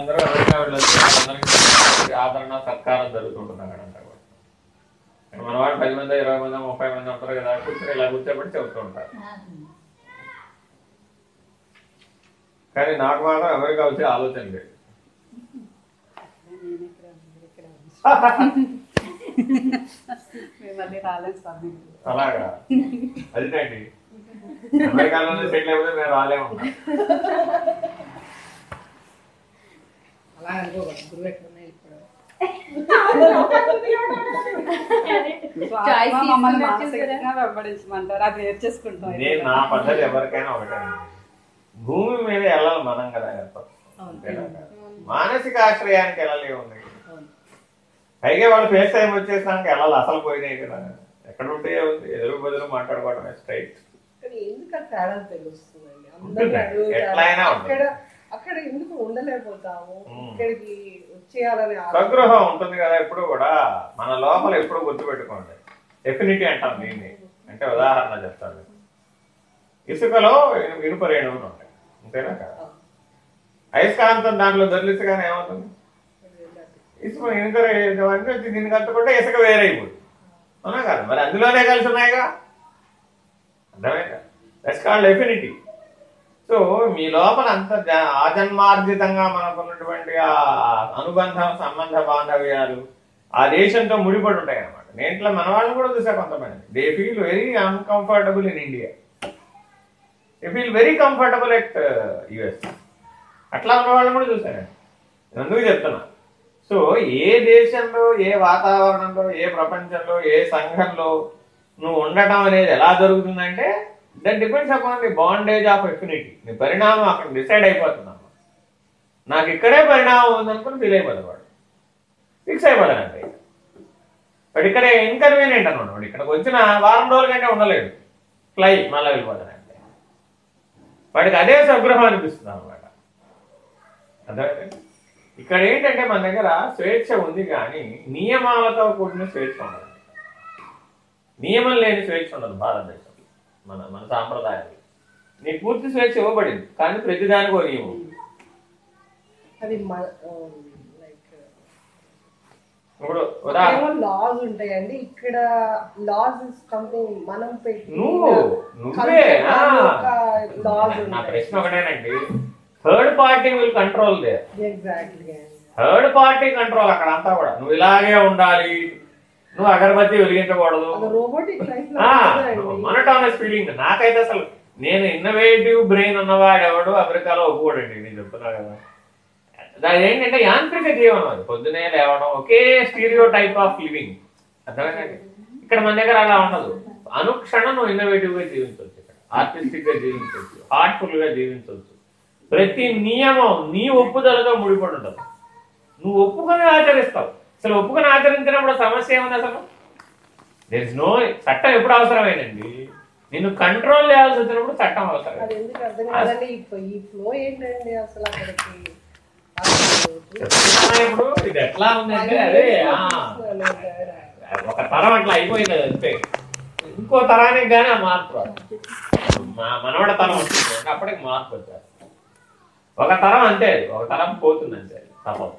అందరూ అమెరికా వెళ్ళొచ్చు వాళ్ళందరికీ ఆదరణ సత్కారం జరుగుతుంటుంది అక్కడ అంతా కూడా. మన వాళ్ళు పది మంది ఇరవై మంది ముప్పై మంది ఉంటారు కదా కూర్చొని ఇలా కూర్చోబెట్టి చెబుతూ ఉంటారు. కానీ నాకు మాత్రం అమెరికా వచ్చే ఆలోచన లేదు. అలాగా? అదేంటి అమెరికాలోనే సెటిల్ అయిపోతే మేము రాలేము. అలా అనుకోకూడదు గురువు ఇప్పుడు మమ్మల్ని మానసికంగా వెంబడించమంటారు. అది నేర్చేసుకుంటాం నా పద్ధతి ఎవరికైనా ఒకటే భూమి మీద వెళ్ళాలి మనం కదా? మానసిక ఆశ్రయానికి వెళ్ళలేము అవును. పైగా వాళ్ళు ఫేస్ టైం వచ్చేసాక వెళ్ళాలి అసలు పోయినాయి కదా. ఎక్కడ ఉంటే ఉంది. ఎదురు బదులు మాట్లాడుకోవడమే స్ట్రైట్ ఎందుకు తేడా. ఎట్లయినా ఉంటుంది. అక్కడ ఎందుకు ఉండలేకపోతాము. ఇక్కడికి వచ్చేయాలని. స్వగృహం ఉంటుంది కదా ఎప్పుడు కూడా. మన లోపల ఎప్పుడు గుర్తుపెట్టుకోండి. డెఫినిటీ అంటాం దీన్ని. అంటే ఉదాహరణ చెప్తాను. ఇసుకలో ఇను- ఇనుప రేణువులు ఉంటాయి. అంతేనా కదా? అయస్కాంతం దాంట్లో దొరికిసగానే ఏమవుతుంది? ఇసుక ఇనుక అన్నీ వచ్చి దీనికి అంటుకుంటే ఇసుక వేరైపోతుంది. అవునా కదా? మరి అందులోనే కలిసి ఉన్నాయిగా? అర్థమైందా? దట్స్ కాల్డ్ డెఫినిటీ సో మీ లోపల అంత జ- ఆజన్మార్జితంగా మనకున్నటువంటి ఆ అనుబంధం సంబంధ బాంధవ్యాలు ఆ దేశంతో ముడిపడి ఉంటాయి అన్నమాట. నేను మన వాళ్ళని కూడా చూసా కొంతమంది. They feel very uncomfortable in India they feel very comfortable at US అట్లా ఉన్న వాళ్ళని కూడా చూసాను నేను. అందుకు చెప్తున్నా? సో ఏ దేశంలో ఏ వాతావరణంలో ఏ ప్రపంచంలో ఏ సంఘంలో నువ్వు ఉండటం అనేది ఎలా జరుగుతుందంటే that depends upon the bondage of affinity నీ పరిణామం అక్కడ డిసైడ్ అయిపోతుంది నాకు ఇక్కడే పరిణామం ఉందనుకుని ఫీల్ అయిపోతాడు ఫిక్స్ అయిపోతాడు అంతే. వాడు ఇక్కడే ఇన్కన్వీనియంట్ అనమాట వాడు. ఇక్కడికి వచ్చిన వారం రోజుల కంటే ఉండలేడు. ఫ్లై మళ్ళీ వెళ్ళిపోతాడు అంతే. వాడికి అదే సగృహం అనిపిస్తుంది అనమాట అర్థమైంది ఇక్కడ ఏంటంటే మన దగ్గర స్వేచ్ఛ ఉంది కానీ నియమాలతో కూడిన స్వేచ్ఛ ఉండదు. నియమం లేని స్వేచ్ఛ ఉండదు భారతదేశం మన మన సాంప్రదాయాలు నీకు పూర్తి స్వేచ్ఛ ఇవ్వబడింది కానీ ప్రతిదానికి ఒక నియమం. అది లైక్ ఇప్పుడు ఉదాహరణ ఏమో లాస్ ఉంటాయండి ఇక్కడ లాస్ ఇస్ సంథింగ్ మనం నువ్వు నా ప్రశ్న ఒకటేనండి. Third party will control they exactly third party control అక్కడ అంతా కూడా. నువ్వు ఇలాగే ఉండాలి నువ్వు అగరబత్తి వెలిగించకూడదు. మనటానస్ ఫీలింగ్ నాకైతే అసలు నేను ఇన్నోవేటివ్ బ్రెయిన్ ఉన్నవాడు ఎవడు అమెరికాలో ఒప్పుకోడండి నేను చెప్తున్నా కదా. దాని ఏంటంటే యాంత్రిక జీవనం అది. పొద్దునే లేవడం ఒకే స్టీరియో టైప్ ఆఫ్ లివింగ్ అర్థమైందండి? ఇక్కడ మన దగ్గర అలా ఉండదు. అనుక్షణం నువ్వు ఇన్నోవేటివ్గా జీవించవచ్చు ఇక్కడ. ఆర్టిస్టిక్గా జీవించవచ్చు. హార్ట్ఫుల్గా జీవించవచ్చు. ప్రతి నియమం నీ ఒప్పుదలతో ముడిపడి ఉంటుంది. నువ్వు ఒప్పుకొని ఆచరిస్తావు. అసలు ఒప్పుకొని ఆచరించినప్పుడు సమస్య ఏముంది అసలు? దెర్ ఇస్ నో చట్టం ఎప్పుడు అవసరమేనండి. నిన్ను కంట్రోల్ చేయాల్సి వచ్చినప్పుడు చట్టం అవసరం ఇప్పుడు? ఇది ఎట్లా ఉందంటే అదే ఒక తరం అట్లా అయిపోయింది అది అంతే. ఇంకో తరానికి కానీ ఆ మార్పు. మా మనవడ తరం వస్తుంది అప్పటికి మార్పు వచ్చారు ఒక తరం అంతే ఒక తరం పోతుంది అంతే తప్పదు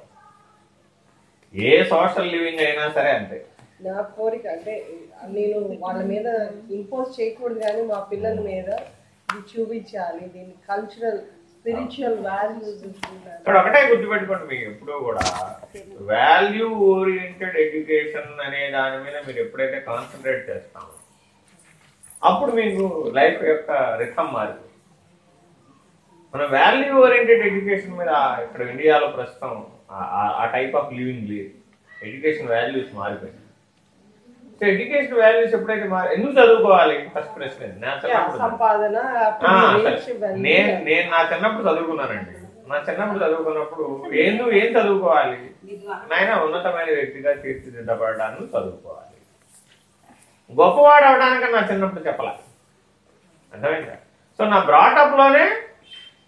ఏ సోషల్ లివింగ్ అయినా సరే అంతే. నా కోరిక అంటే నేను వాళ్ళ మీద ఇంపోజ్ చేయకూడదు కానీ మా పిల్లల మీద ఇది చూపించాలి. దీని కల్చరల్ స్పిరిచువల్ వాల్యూస్ ఇక్కడ ఒకటే గుర్తుపెట్టుకోండి మీకు ఎప్పుడూ కూడా. వాల్యూ ఓరియంటెడ్ ఎడ్యుకేషన్ అనే దాని మీద మీరు ఎప్పుడైతే కాన్సన్ట్రేట్ చేస్తామో అప్పుడు మీకు లైఫ్ యొక్క రిథం మారిపోతుంది మన వాల్యూ ఓరియంటెడ్ ఎడ్యుకేషన్ మీద ఇక్కడ ఇండియాలో ప్రస్తుతం ఆ- టైప్ ఆఫ్ లివింగ్ లేదు. ఎడ్యుకేషన్ వాల్యూస్ మారిపోయింది సో ఎడ్యుకేషన్ వాల్యూస్ ఎప్పుడైతే మారి ఎందుకు చదువుకోవాలి? ఫస్ట్ ప్రశ్న. నా చిన్నప్పుడు సరే. నేను నేను నా చిన్నప్పుడు చదువుకున్నానండి. నా చిన్నప్పుడు చదువుకున్నప్పుడు ఏందు ఏం చదువుకోవాలి? నాయన ఉన్నతమైన వ్యక్తిగా తీర్చిదిద్దబడడానికి చదువుకోవాలి. గొప్పవాడు అవడానికి నా చిన్నప్పుడు చెప్పాల. అర్థమైందా? సో నా బ్రాటప్లోనే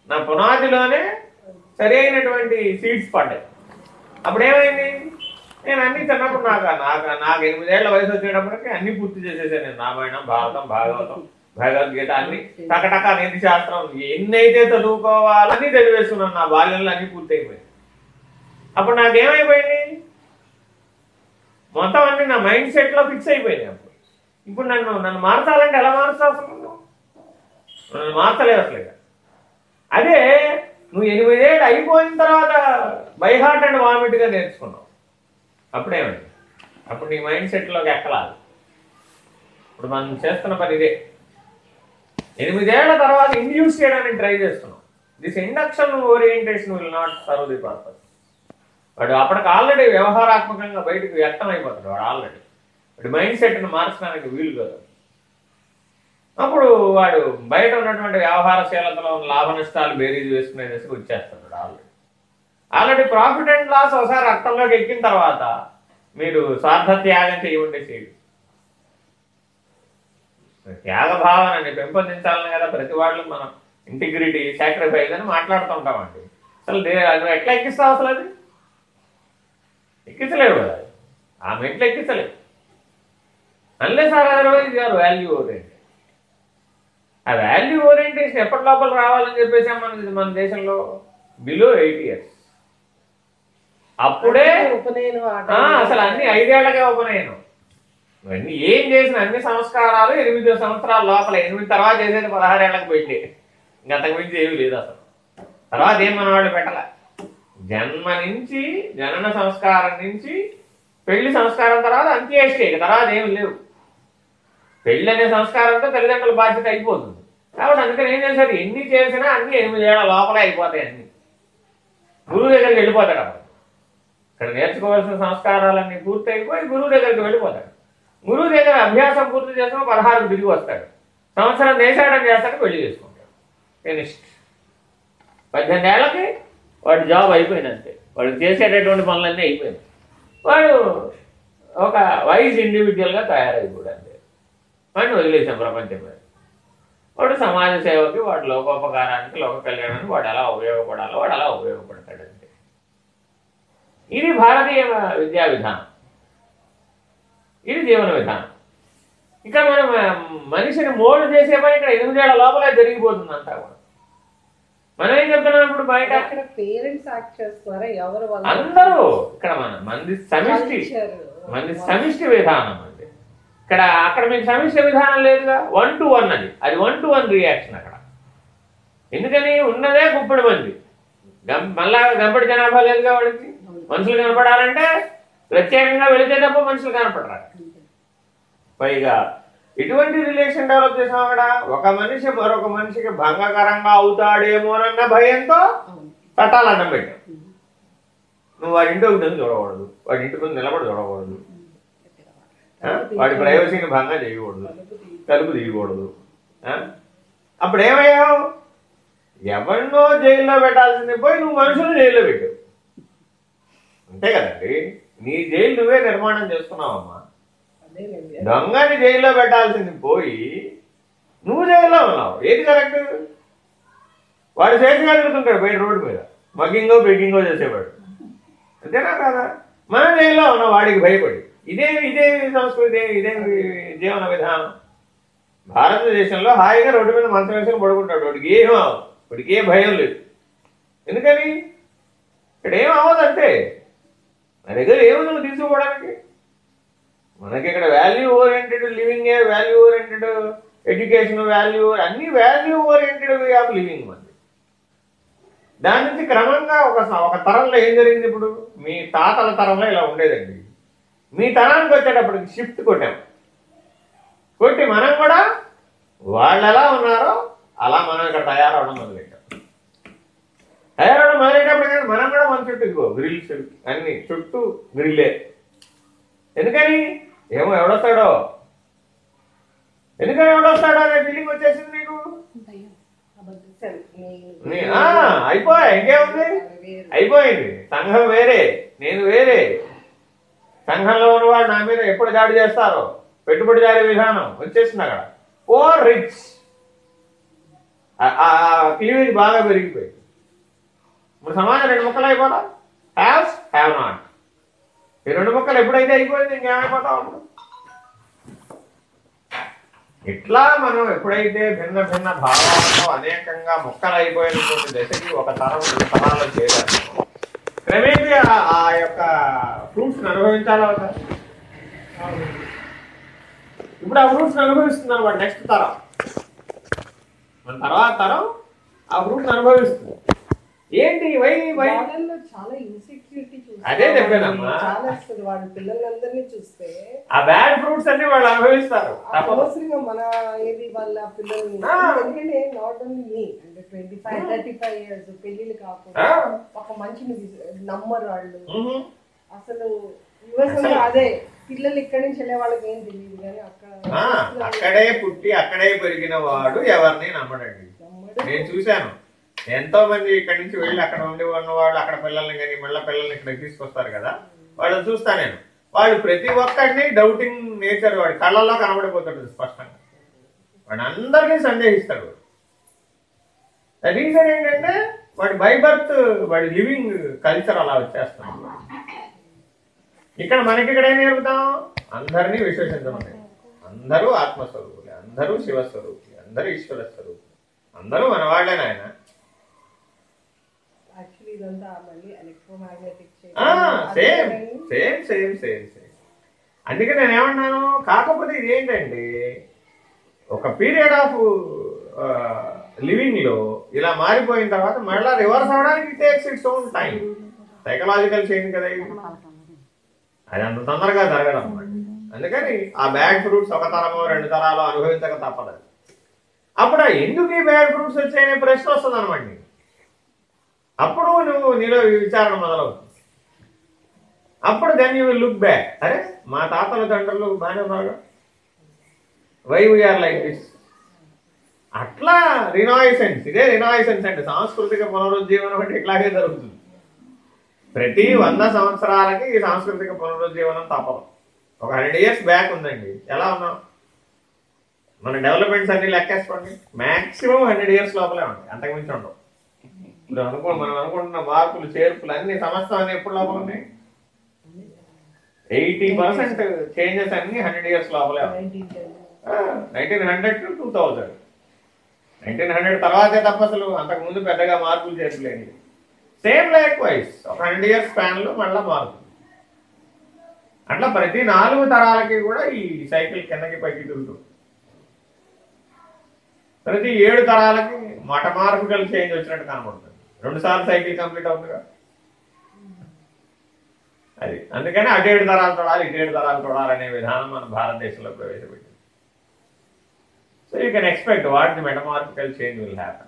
నా పునాదిలోనే సరైనటువంటి సీడ్స్ పడ్డాయి అప్పుడు ఏమైంది నేను అన్ని చిన్నప్పుడు నాకు నాకు నాకు ఎనిమిదేళ్ళ వయసు వచ్చేటప్పటికి అన్ని పూర్తి చేసేసాను నేను. రామాయణం భారతం భాగవతం భగవద్గీత అన్ని టకటక నీతి శాస్త్రం ఎన్నైతే చదువుకోవాలని చదివేస్తున్నాను నా బాల్యంలో అన్ని పూర్తి అయిపోయింది అప్పుడు నాకేమైపోయింది? మొత్తం అన్ని నా మైండ్ సెట్లో ఫిక్స్ అయిపోయింది అప్పుడు. ఇప్పుడు నన్ను నన్ను మార్చాలంటే ఎలా మార్చా అసలు నువ్వు? నన్ను మార్చలేదు అసలు. అదే నువ్వు ఎనిమిదేళ్ళు అయిపోయిన తర్వాత బై హార్ట్ అండ్ వామిట్గా నేర్చుకున్నావు. అప్పుడేమండి? అప్పుడు నీ మైండ్ సెట్లోకి ఎక్కలాలి ఇప్పుడు మనం చేస్తున్న పని ఇదే. ఎనిమిదేళ్ళ తర్వాత ఇండ్యూస్ చేయడానికి ట్రై చేస్తున్నాం this induction orientation will not serve the purpose. వాడు అప్పటికి ఆల్రెడీ వ్యవహారాత్మకంగా బయటకు వ్యక్తం అయిపోతాడు వాడు ఆల్రెడీ. వాడు మైండ్ సెట్ను మార్చడానికి వీలు కదా. అప్పుడు వాడు బయట ఉన్నటువంటి వ్యవహారశీలతలో ఉన్న లాభ నష్టాలు బేరీజ్ వేసుకునే దశకు వచ్చేస్తున్నాడు already already profit and loss ఒకసారి అర్థంలోకి ఎక్కిన తర్వాత మీరు స్వార్థ త్యాగం చేయమంటే చేయడు. త్యాగ భావనని పెంపొందించాలని కదా ప్రతి వాళ్ళు మనం ఇంటిగ్రిటీ సాక్రిఫైస్ అని మాట్లాడుతుంటామండి. అసలు దే- అది ఎట్లా ఎక్కిస్తావు అసలు అది? ఎక్కించలేవు కదా. అది. ఆ మెట్లు ఎక్కించలేవు unless or otherwise you're value oriented ఆ వాల్యూ ఓరియంటేషన్ ఎప్పటి లోపల రావాలని చెప్పేసి మన మన దేశంలో బిలో ఎయిట్ ఇయర్స్ అప్పుడే అసలు అన్ని ఐదేళ్ళకే ఉపనయనం. ఇవన్నీ ఏం చేసిన అన్ని సంస్కారాలు ఎనిమిది సంవత్సరాల లోపల ఎనిమిది తర్వాత చేసేది పదహారేళ్ళకు పెళ్ళి ఇంకా అంతకు మించి ఏమీ లేదు అసలు. తర్వాత ఏం మన వాళ్ళు పెట్టాల? జన్మ నుంచి జనన సంస్కారం నుంచి పెళ్ళి సంస్కారం తర్వాత అంత్యేష్టి తర్వాత ఏమి లేవు. పెళ్ళనే అనే సంస్కారంతో తల్లిదండ్రుల బాధ్యత అయిపోతుంది. కాబట్టి అందుకని ఏం చేశారు? ఎన్ని చేసినా అన్ని ఎనిమిదేళ్ళ లోపలే అయిపోతాయి అన్ని. గురువు దగ్గరికి వెళ్ళిపోతాడు అప్పుడు. ఇక్కడ నేర్చుకోవాల్సిన సంస్కారాలన్నీ పూర్తి అయిపోయి గురువు దగ్గరికి వెళ్ళిపోతాడు. గురువు దగ్గర అభ్యాసం పూర్తి చేసుకుని పదహారు తిరిగి వస్తాడు. సంవత్సరం దేశాటం చేస్తాడు పెళ్ళి చేసుకుంటాడు. ఫినిష్డ్ పద్దెనిమిది ఏళ్ళకి వాడి జాబ్ అయిపోయినంతే వాడు చేసేటటువంటి పనులన్నీ అయిపోయింది వాడు ఒక వైజ్ ఇండివిజువల్గా తయారైపోయాడు అంతే వాడిని వదిలేసాం ప్రపంచం మీద వాడు సమాజ సేవకి వాడు లోకోపకారానికి లోక కళ్యాణానికి వాడు ఎలా ఉపయోగపడాలో వాడు అలా ఉపయోగపడతాడు అంతే ఇది భారతీయ విద్యా విధానం. ఇది జీవన విధానం. ఇక మనం మనిషిని మోల్డ్ చేసే పని ఇక్కడ ఎనిమిదేళ్ళ లోపలే జరిగిపోతుంది అంతా కూడా. మనం ఏం చెప్తున్నాం ఇప్పుడు బయట? అందరూ ఇక్కడ మన మంది సమిష్టి. మంది సమిష్టి విధానం ఇక్కడ అక్కడ మీకు సమస్య విధానం లేదుగా? వన్ టు వన్ అది. అది వన్ టు వన్ రియాక్షన్ అక్కడ. ఎందుకని? ఉన్నదే గుప్పడి మంది. గం మళ్ళా గంపెడు జనాభా లేదుగా వాడికి? మనుషులు కనపడాలంటే ప్రత్యేకంగా వెళితే తప్ప మనుషులు కనపడరా పైగా ఇటువంటి రిలేషన్ డెవలప్ చేసాం అక్కడ. ఒక మనిషి మరొక మనిషికి భంగకరంగా అవుతాడేమోనన్న భయంతో అవును. పెట్టాం. నువ్వు వాడి ఇంటి ఒకటి చూడకూడదు? వాడి ఇంటి ముందు నిలబడి చూడకూడదు. వాడి ప్రైవసీని భంగం చేయకూడదు తలుపు తీయకూడదు ఆ? అప్పుడు ఏమయ్యావు ఎవరినో జైల్లో పెట్టాల్సింది పోయి నువ్వు మనుషులు జైల్లో పెట్టావు అంతే కదండి నీ జైలు నువ్వే నిర్మాణం చేసుకున్నావమ్మా దొంగని జైల్లో పెట్టాల్సింది పోయి నువ్వు జైల్లో ఉన్నావు ఏది కరెక్ట్ వాడు చేతి కలుగుతుంటాడు బయట రోడ్డు మీద మగ్గింగో బెగ్గింగో చేసేవాడు అంతేనా కాదా మన జైల్లో ఉన్నాం వాడికి భయపడి ఇదే ఇదే సంస్కృతి ఇదే జీవన విధానం. భారతదేశంలో హాయిగా రోడ్డు మీద మంచం వేసుకుని పడుకుంటాడు. వాడికి ఏం అవ్వదు. వాడికి ఏ భయం లేదు. ఎందుకని? ఇక్కడ ఏం అవ్వదు అంతే నా దగ్గర ఏముంది నువ్వు తీసుకోవడానికి? మనకి ఇక్కడ value oriented living value oriented education value అన్ని value oriented way of living మనది దాని నుంచి క్రమంగా ఒక ఒక తరంలో ఏం జరిగింది ఇప్పుడు? మీ తాతల తరంలో ఇలా ఉండేదండి. మీ తరానికి వచ్చేటప్పటికి షిఫ్ట్ కొట్టాం. కొట్టి మనం కూడా వాళ్ళు ఎలా ఉన్నారో అలా మనం ఇక్కడ తయారవడం మొదలెట్టాం తయారవడం మొదలెట్టేటప్పుడు మనం కూడా మన చుట్టూ గ్రిల్స్ అన్ని చుట్టూ గ్రిల్లే ఎందుకని? ఏమో ఎవడొస్తాడో. ఎందుకని ఎవడొస్తాడో అనే ఫీలింగ్ వచ్చేసింది నీకు? ఆ, అయిపోయా ఇంకేముంది? అయిపోయింది. సంఘం వేరే నేను వేరే. సంఘంలో ఉన్నవాడు నా మీద ఎప్పుడు దాడి చేస్తారో? పెట్టుబడిదారి విధానం వచ్చేసింది అక్కడ. ఓర్ రిచ్ క్లీవేజ్ బాగా పెరిగిపోయింది. ఇప్పుడు సమాజం రెండు ముక్కలు అయిపోతా హ్యావ్స్ హ్యావ్ నాట్ ఈ రెండు ముక్కలు ఎప్పుడైతే అయిపోయింది ఇంకేమైపోతా ఉంటుంది ఇట్లా మనం ఎప్పుడైతే భిన్న భిన్న భావాలతో అనేకంగా ముక్కలు అయిపోయినటువంటి దశకి ఒక తరం తరాలు చేరాలి క్రమేపీ ఆ- యొక్క ఫ్రూట్స్ని అనుభవించాలా వద్దా? ఇప్పుడు ఆ ఫ్రూట్స్ని అనుభవిస్తుంది అనమాట నెక్స్ట్ తరం మన తర్వాత తరం ఆ ఫ్రూట్స్ అనుభవిస్తుంది ఏంటి వై వై వాళ్ళల్లో చాలా ఇన్సెక్యూరిటీ అదే చెప్పానమ్మా. చాలా వస్తుంది వాళ్ళ పిల్లలందరినీ చూస్తే ఆ బ్యాడ్ ఫ్రూట్స్ అన్ని వాళ్ళు అనుభవిస్తారు మన ఏది వాళ్ళ పిల్లల్ని ఆ. ఎందుకంటే నాట్ ఓన్లీ మీ అంటే twenty five thirty five years కాకుండా. ఒక నమ్మరు వాళ్ళు. అసలు అదే పిల్లలు ఇక్కడి నుంచి వెళ్ళే వాళ్ళకి ఏం తెలియదు కానీ అక్కడ అక్కడే పుట్టి అక్కడే పెరిగిన వాడు ఎవరిని నమ్మడండి నమ్మడు. నేను చూశాను ఎంతో మంది ఇక్కడి నుంచి వెళ్ళి అక్కడ ఉండి ఉన్నవాళ్ళు అక్కడ పిల్లల్ని కానీ మళ్ళీ పిల్లల్ని ఇక్కడ తీసుకొస్తారు కదా. వాళ్ళని చూస్తా నేను. వాడు ప్రతి ఒక్కడిని డౌటింగ్ నేచర్ వాడి కళ్ళల్లో కనబడిపోతాడు స్పష్టంగా. వాడు అందరినీ సందేహిస్తాడు. రీజన్ ఏంటంటే వాడి బై బర్త్ వాడి లివింగ్ కల్చర్ అలా వచ్చేస్తాడు ఇక్కడ మనకి ఇక్కడ ఏం నేర్పుతాం అందరినీ విశ్వసించమని అందరూ ఆత్మస్వరూపులే. అందరూ శివస్వరూపులే. అందరూ ఈశ్వర స్వరూపులే అందరూ మన వాళ్ళే నాయన యాక్చువల్లీ ఇదంతా మళ్ళీ electromagnetic same same same same same అందుకే నేను ఏమన్నాను? కాకపోతే ఇది ఒక పీరియడ్ ఆఫ్ లివింగ్లో ఇలా మారిపోయిన తర్వాత మళ్ళీ రివర్స్ అవడానికి takes its own time psychological change కదా అది అంత తొందరగా జరగదు అందుకని ఆ బ్యాడ్ ఫ్రూట్స్ ఒక తరమో రెండు తరాలు అనుభవించక తప్పదు. అప్పుడు ఎందుకు ఈ బ్యాడ్ ఫ్రూట్స్ వచ్చాయనే ప్రశ్న వస్తుంది అనమాట నీకు. అప్పుడు నువ్వు నీలో విచారణ మొదలవుతుంది. అప్పుడు దెన్ యూ లుక్ బ్యాక్ అరే మా తాతల తండ్రులు బాగానే ఉన్నారు వై వీఆర్ లైక్ దిస్ అట్లా రినాయిసెన్స్ ఇదే రినాయిసెన్స్ అంటే సాంస్కృతిక పునరుజ్జీవనం అంటే ఇట్లాగే జరుగుతుంది. ప్రతి వంద సంవత్సరాలకి ఈ సాంస్కృతిక పునరుజ్జీవనం తప్పదు. ఒక హండ్రెడ్ ఇయర్స్ బ్యాక్ ఉందండి. ఎలా ఉన్నాం? మన డెవలప్మెంట్స్ అన్ని లెక్కేసుకోండి. మాక్సిమం హండ్రెడ్ ఇయర్స్ లోపలే ఉంటాయి. అంతకుమించి ఉండవు. ఇప్పుడు అనుకో మనం అనుకుంటున్న మార్పులు చేర్పులు అన్ని సమస్తం అని ఎప్పుడు లోపల ఉన్నాయి? ఎయిటీ పర్సెంట్ చేంజెస్ అన్ని హండ్రెడ్ ఇయర్స్ లోపలే nineteen hundred to two thousand nineteen hundred తర్వాతే తప్ప అసలు అంతకు ముందు పెద్దగా మార్పులు చేర్పులేని సేమ్ లైక్ వైజ్ ఒక హండ్రెడ్ ఇయర్స్ స్పాన్ మళ్ళీ మార్పు. అట్లా ప్రతి నాలుగు తరాలకి కూడా ఈ సైకిల్ కిందకి పైకి తిరుగుతుంది ప్రతి ఏడు తరాలకి మటమార్పుకల్ చేంజ్ వచ్చినట్టు కనబడుతుంది. రెండు సార్లు సైకిల్ కంప్లీట్ అవుతుందిగా. అది. అందుకని అటు ఏడు తరాలు చూడాలి ఇటు ఏడు తరాలు చూడాలి అనే విధానం మన భారతదేశంలో ప్రవేశపెట్టింది. So you can expect what the metamorphical change will happen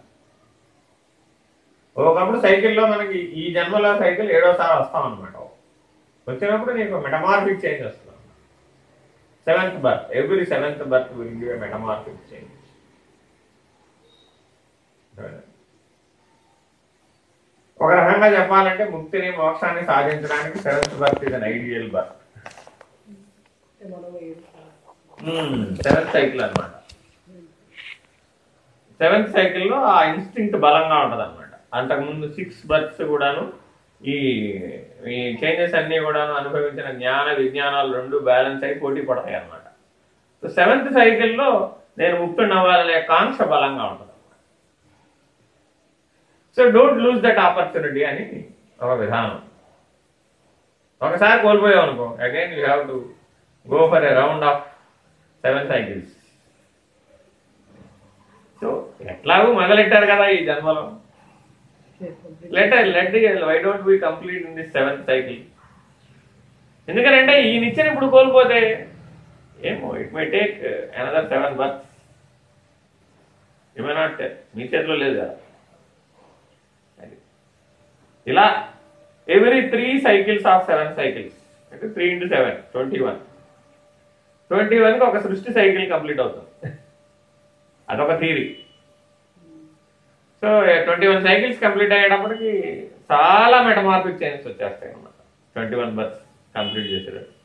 ఒకప్పుడు సైకిల్లో మనకి ఈ జన్మలో సైకిల్ ఏడోసారి వస్తాం అనమాట వచ్చినప్పుడు నీకు మెటమార్ఫిక్ చేంజ్ వస్తుంది. Seventh birth every seventh birth will give a metamorphic change ఒక రకంగా చెప్పాలంటే ముక్తిని మోక్షాన్ని సాధించడానికి సెవెంత్ బర్త్ ఇది an ideal birth seventh cycle అన్నమాట. సెవెంత్ సైకిల్లో ఆ ఇన్స్టింక్ట్ బలంగా ఉంటుంది అనమాట అంతకుముందు సిక్స్ బర్త్స్ కూడాను ఈ ఈ చేంజెస్ అన్ని కూడాను అనుభవించిన జ్ఞాన విజ్ఞానాలు రెండు బ్యాలెన్స్ అయి పోటీ పడతాయి అనమాట సెవెంత్ సైకిల్లో నేను ముక్తుడు అవ్వాలనే కాంక్ష బలంగా ఉంటుంది. So don't lose that opportunity అని ఒక విధానం. ఒకసారి కోల్పోయావు అనుకో. Again you have to go for a round of seven cycles so ఎట్లాగూ మొదలెట్టారు కదా ఈ జన్మలో? Let let why don't be complete in the seventh cycle ఎందుకంటే ఈ నిచ్చెన ఇప్పుడు కోల్పోతే ఏమో it may take another seven births may not మీ చేతిలో లేదు కదా. ఇలా every three cycles of seven cycles అంటే three into seven twenty one twenty వన్కి ఒక సృష్టి సైకిల్ కంప్లీట్ అవుతుంది. అదొక theory so twenty one cycles complete అయ్యేటప్పటికి చాలా మెటమార్పిక్ చేంజెస్ వచ్చేస్తాయి అనమాట ట్వంటీ వన్ బస్ కంప్లీట్ చేసేటప్పుడు.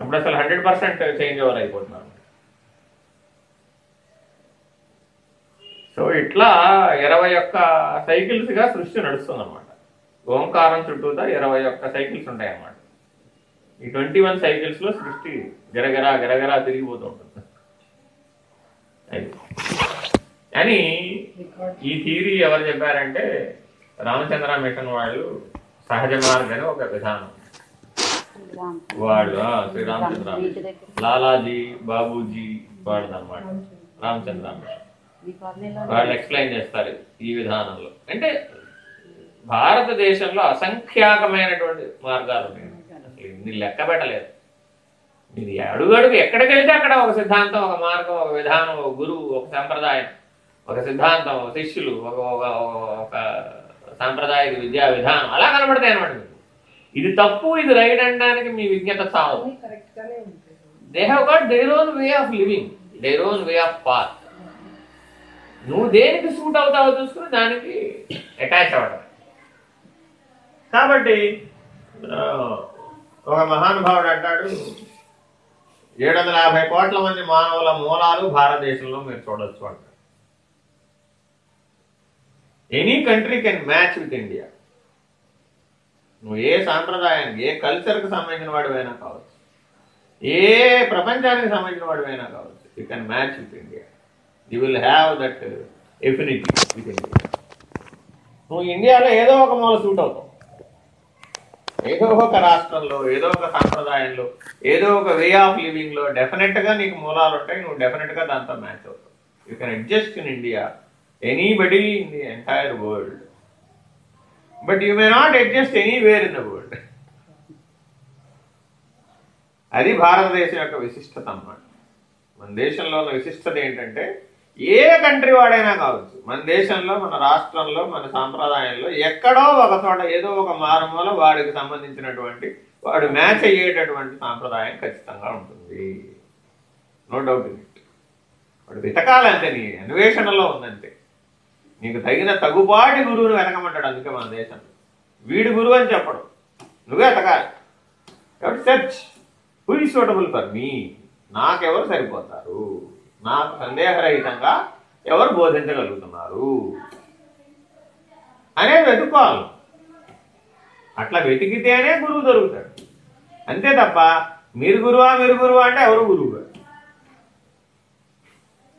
అప్పుడు అసలు హండ్రెడ్ పర్సెంట్ చేంజ్ ఓవర్ అయిపోతున్నాను సో ఇట్లా ఇరవై ఒక్క సైకిల్స్గా సృష్టి నడుస్తుందన్నమాట. ఓంకారం చుట్టూతా ఇరవై ఒక్క సైకిల్స్ ఉంటాయి అన్నమాట ఈ ట్వంటీ వన్ సైకిల్స్లో సృష్టి గరగరా గరగరా తిరిగిపోతూ ఉంటుంది అని ఈ థీరీ ఎవరు చెప్పారంటే రామచంద్ర మిషన్ వాళ్ళు సహజ మార్గం ఒక విధానం. వాళ్ళు ఆ, శ్రీరామచంద్ర లాలాజీ బాబూజీ వాళ్ళదన్నమాట. రామచంద్ర మిషన్. వాళ్ళు ఎక్స్ప్లెయిన్ చేస్తారు ఈ విధానంలో. అంటే భారతదేశంలో అసంఖ్యాకమైనటువంటి మార్గాలు ఉన్నాయి. అసలు ఇన్ని లెక్క పెట్టలేదు. ఇది అడుగు అడుగు ఎక్కడికి వెళ్తే అక్కడ ఒక సిద్ధాంతం ఒక మార్గం ఒక విధానం ఒక గురువు ఒక సంప్రదాయం ఒక సిద్ధాంతం ఒక శిష్యులు ఒక ఒక సాంప్రదాయిక విద్యా విధానం అలా కనబడతాయి అనమాట ఇది తప్పు ఇది రైట్ అనడానికి మీ విజ్ఞత ఉంటాయి. They have got their own way of living their own way of path నువ్వు దేనికి సూట్ అవుతావో చూసుకుని దానికి అటాచ్ అవ్వడం. కాబట్టి ఒక మహానుభావుడు అంటాడు ఏడు వందల యాభై కోట్ల మంది మానవుల మూలాలు భారతదేశంలో మీరు చూడొచ్చు అంటారు any country can match with India నువ్వు ఏ సాంప్రదాయానికి ఏ కల్చర్కి సంబంధించిన వాడివైనా కావచ్చు. ఏ ప్రపంచానికి సంబంధించిన వాడివైనా కావచ్చు you can match with India you will have that affinity with India నువ్వు ఇండియాలో ఏదో ఒక మూల సూట్ అవుతావు. ఏదో ఒక రాష్ట్రంలో ఏదో ఒక సాంప్రదాయంలో ఏదో ఒక వే ఆఫ్ లివింగ్లో డెఫినెట్గా నీకు మూలాలు ఉంటాయి నువ్వు డెఫినెట్గా దాంతో మ్యాచ్ అవుతావు. You can adjust in India anybody in the entire world but you may not adjust anywhere in the world అది భారతదేశం యొక్క విశిష్టత అన్నమాట. మన దేశంలో ఉన్న విశిష్టత ఏంటంటే ఏ కంట్రీ వాడైనా కావచ్చు. మన దేశంలో మన రాష్ట్రంలో మన సాంప్రదాయంలో ఎక్కడో ఒక చోట ఏదో ఒక మారుమూల వాడికి సంబంధించినటువంటి వాడు మ్యాచ్ అయ్యేటటువంటి సాంప్రదాయం ఖచ్చితంగా ఉంటుంది. నో డౌట్ ఇట్ వాడు వెతకాలంతే నీ అన్వేషణలో ఉందంతే. నీకు తగిన తగుబాటి గురువును వెతకమంటాడు అందుకే మన దేశంలో. వీడి గురువు అని చెప్పడు. నువ్వే వెతకాలి. కాబట్టి search who is suitable for me నాకెవరు సరిపోతారు? నాకు సందేహరహితంగా ఎవరు బోధించగలుగుతున్నారు? అనేది వెతుక్కోవాలి. అట్లా వెతికితేనే గురువు దొరుకుతాడు. అంతే తప్ప మీరు గురువా మీరు గురువా అంటే ఎవరు గురువు కాదు.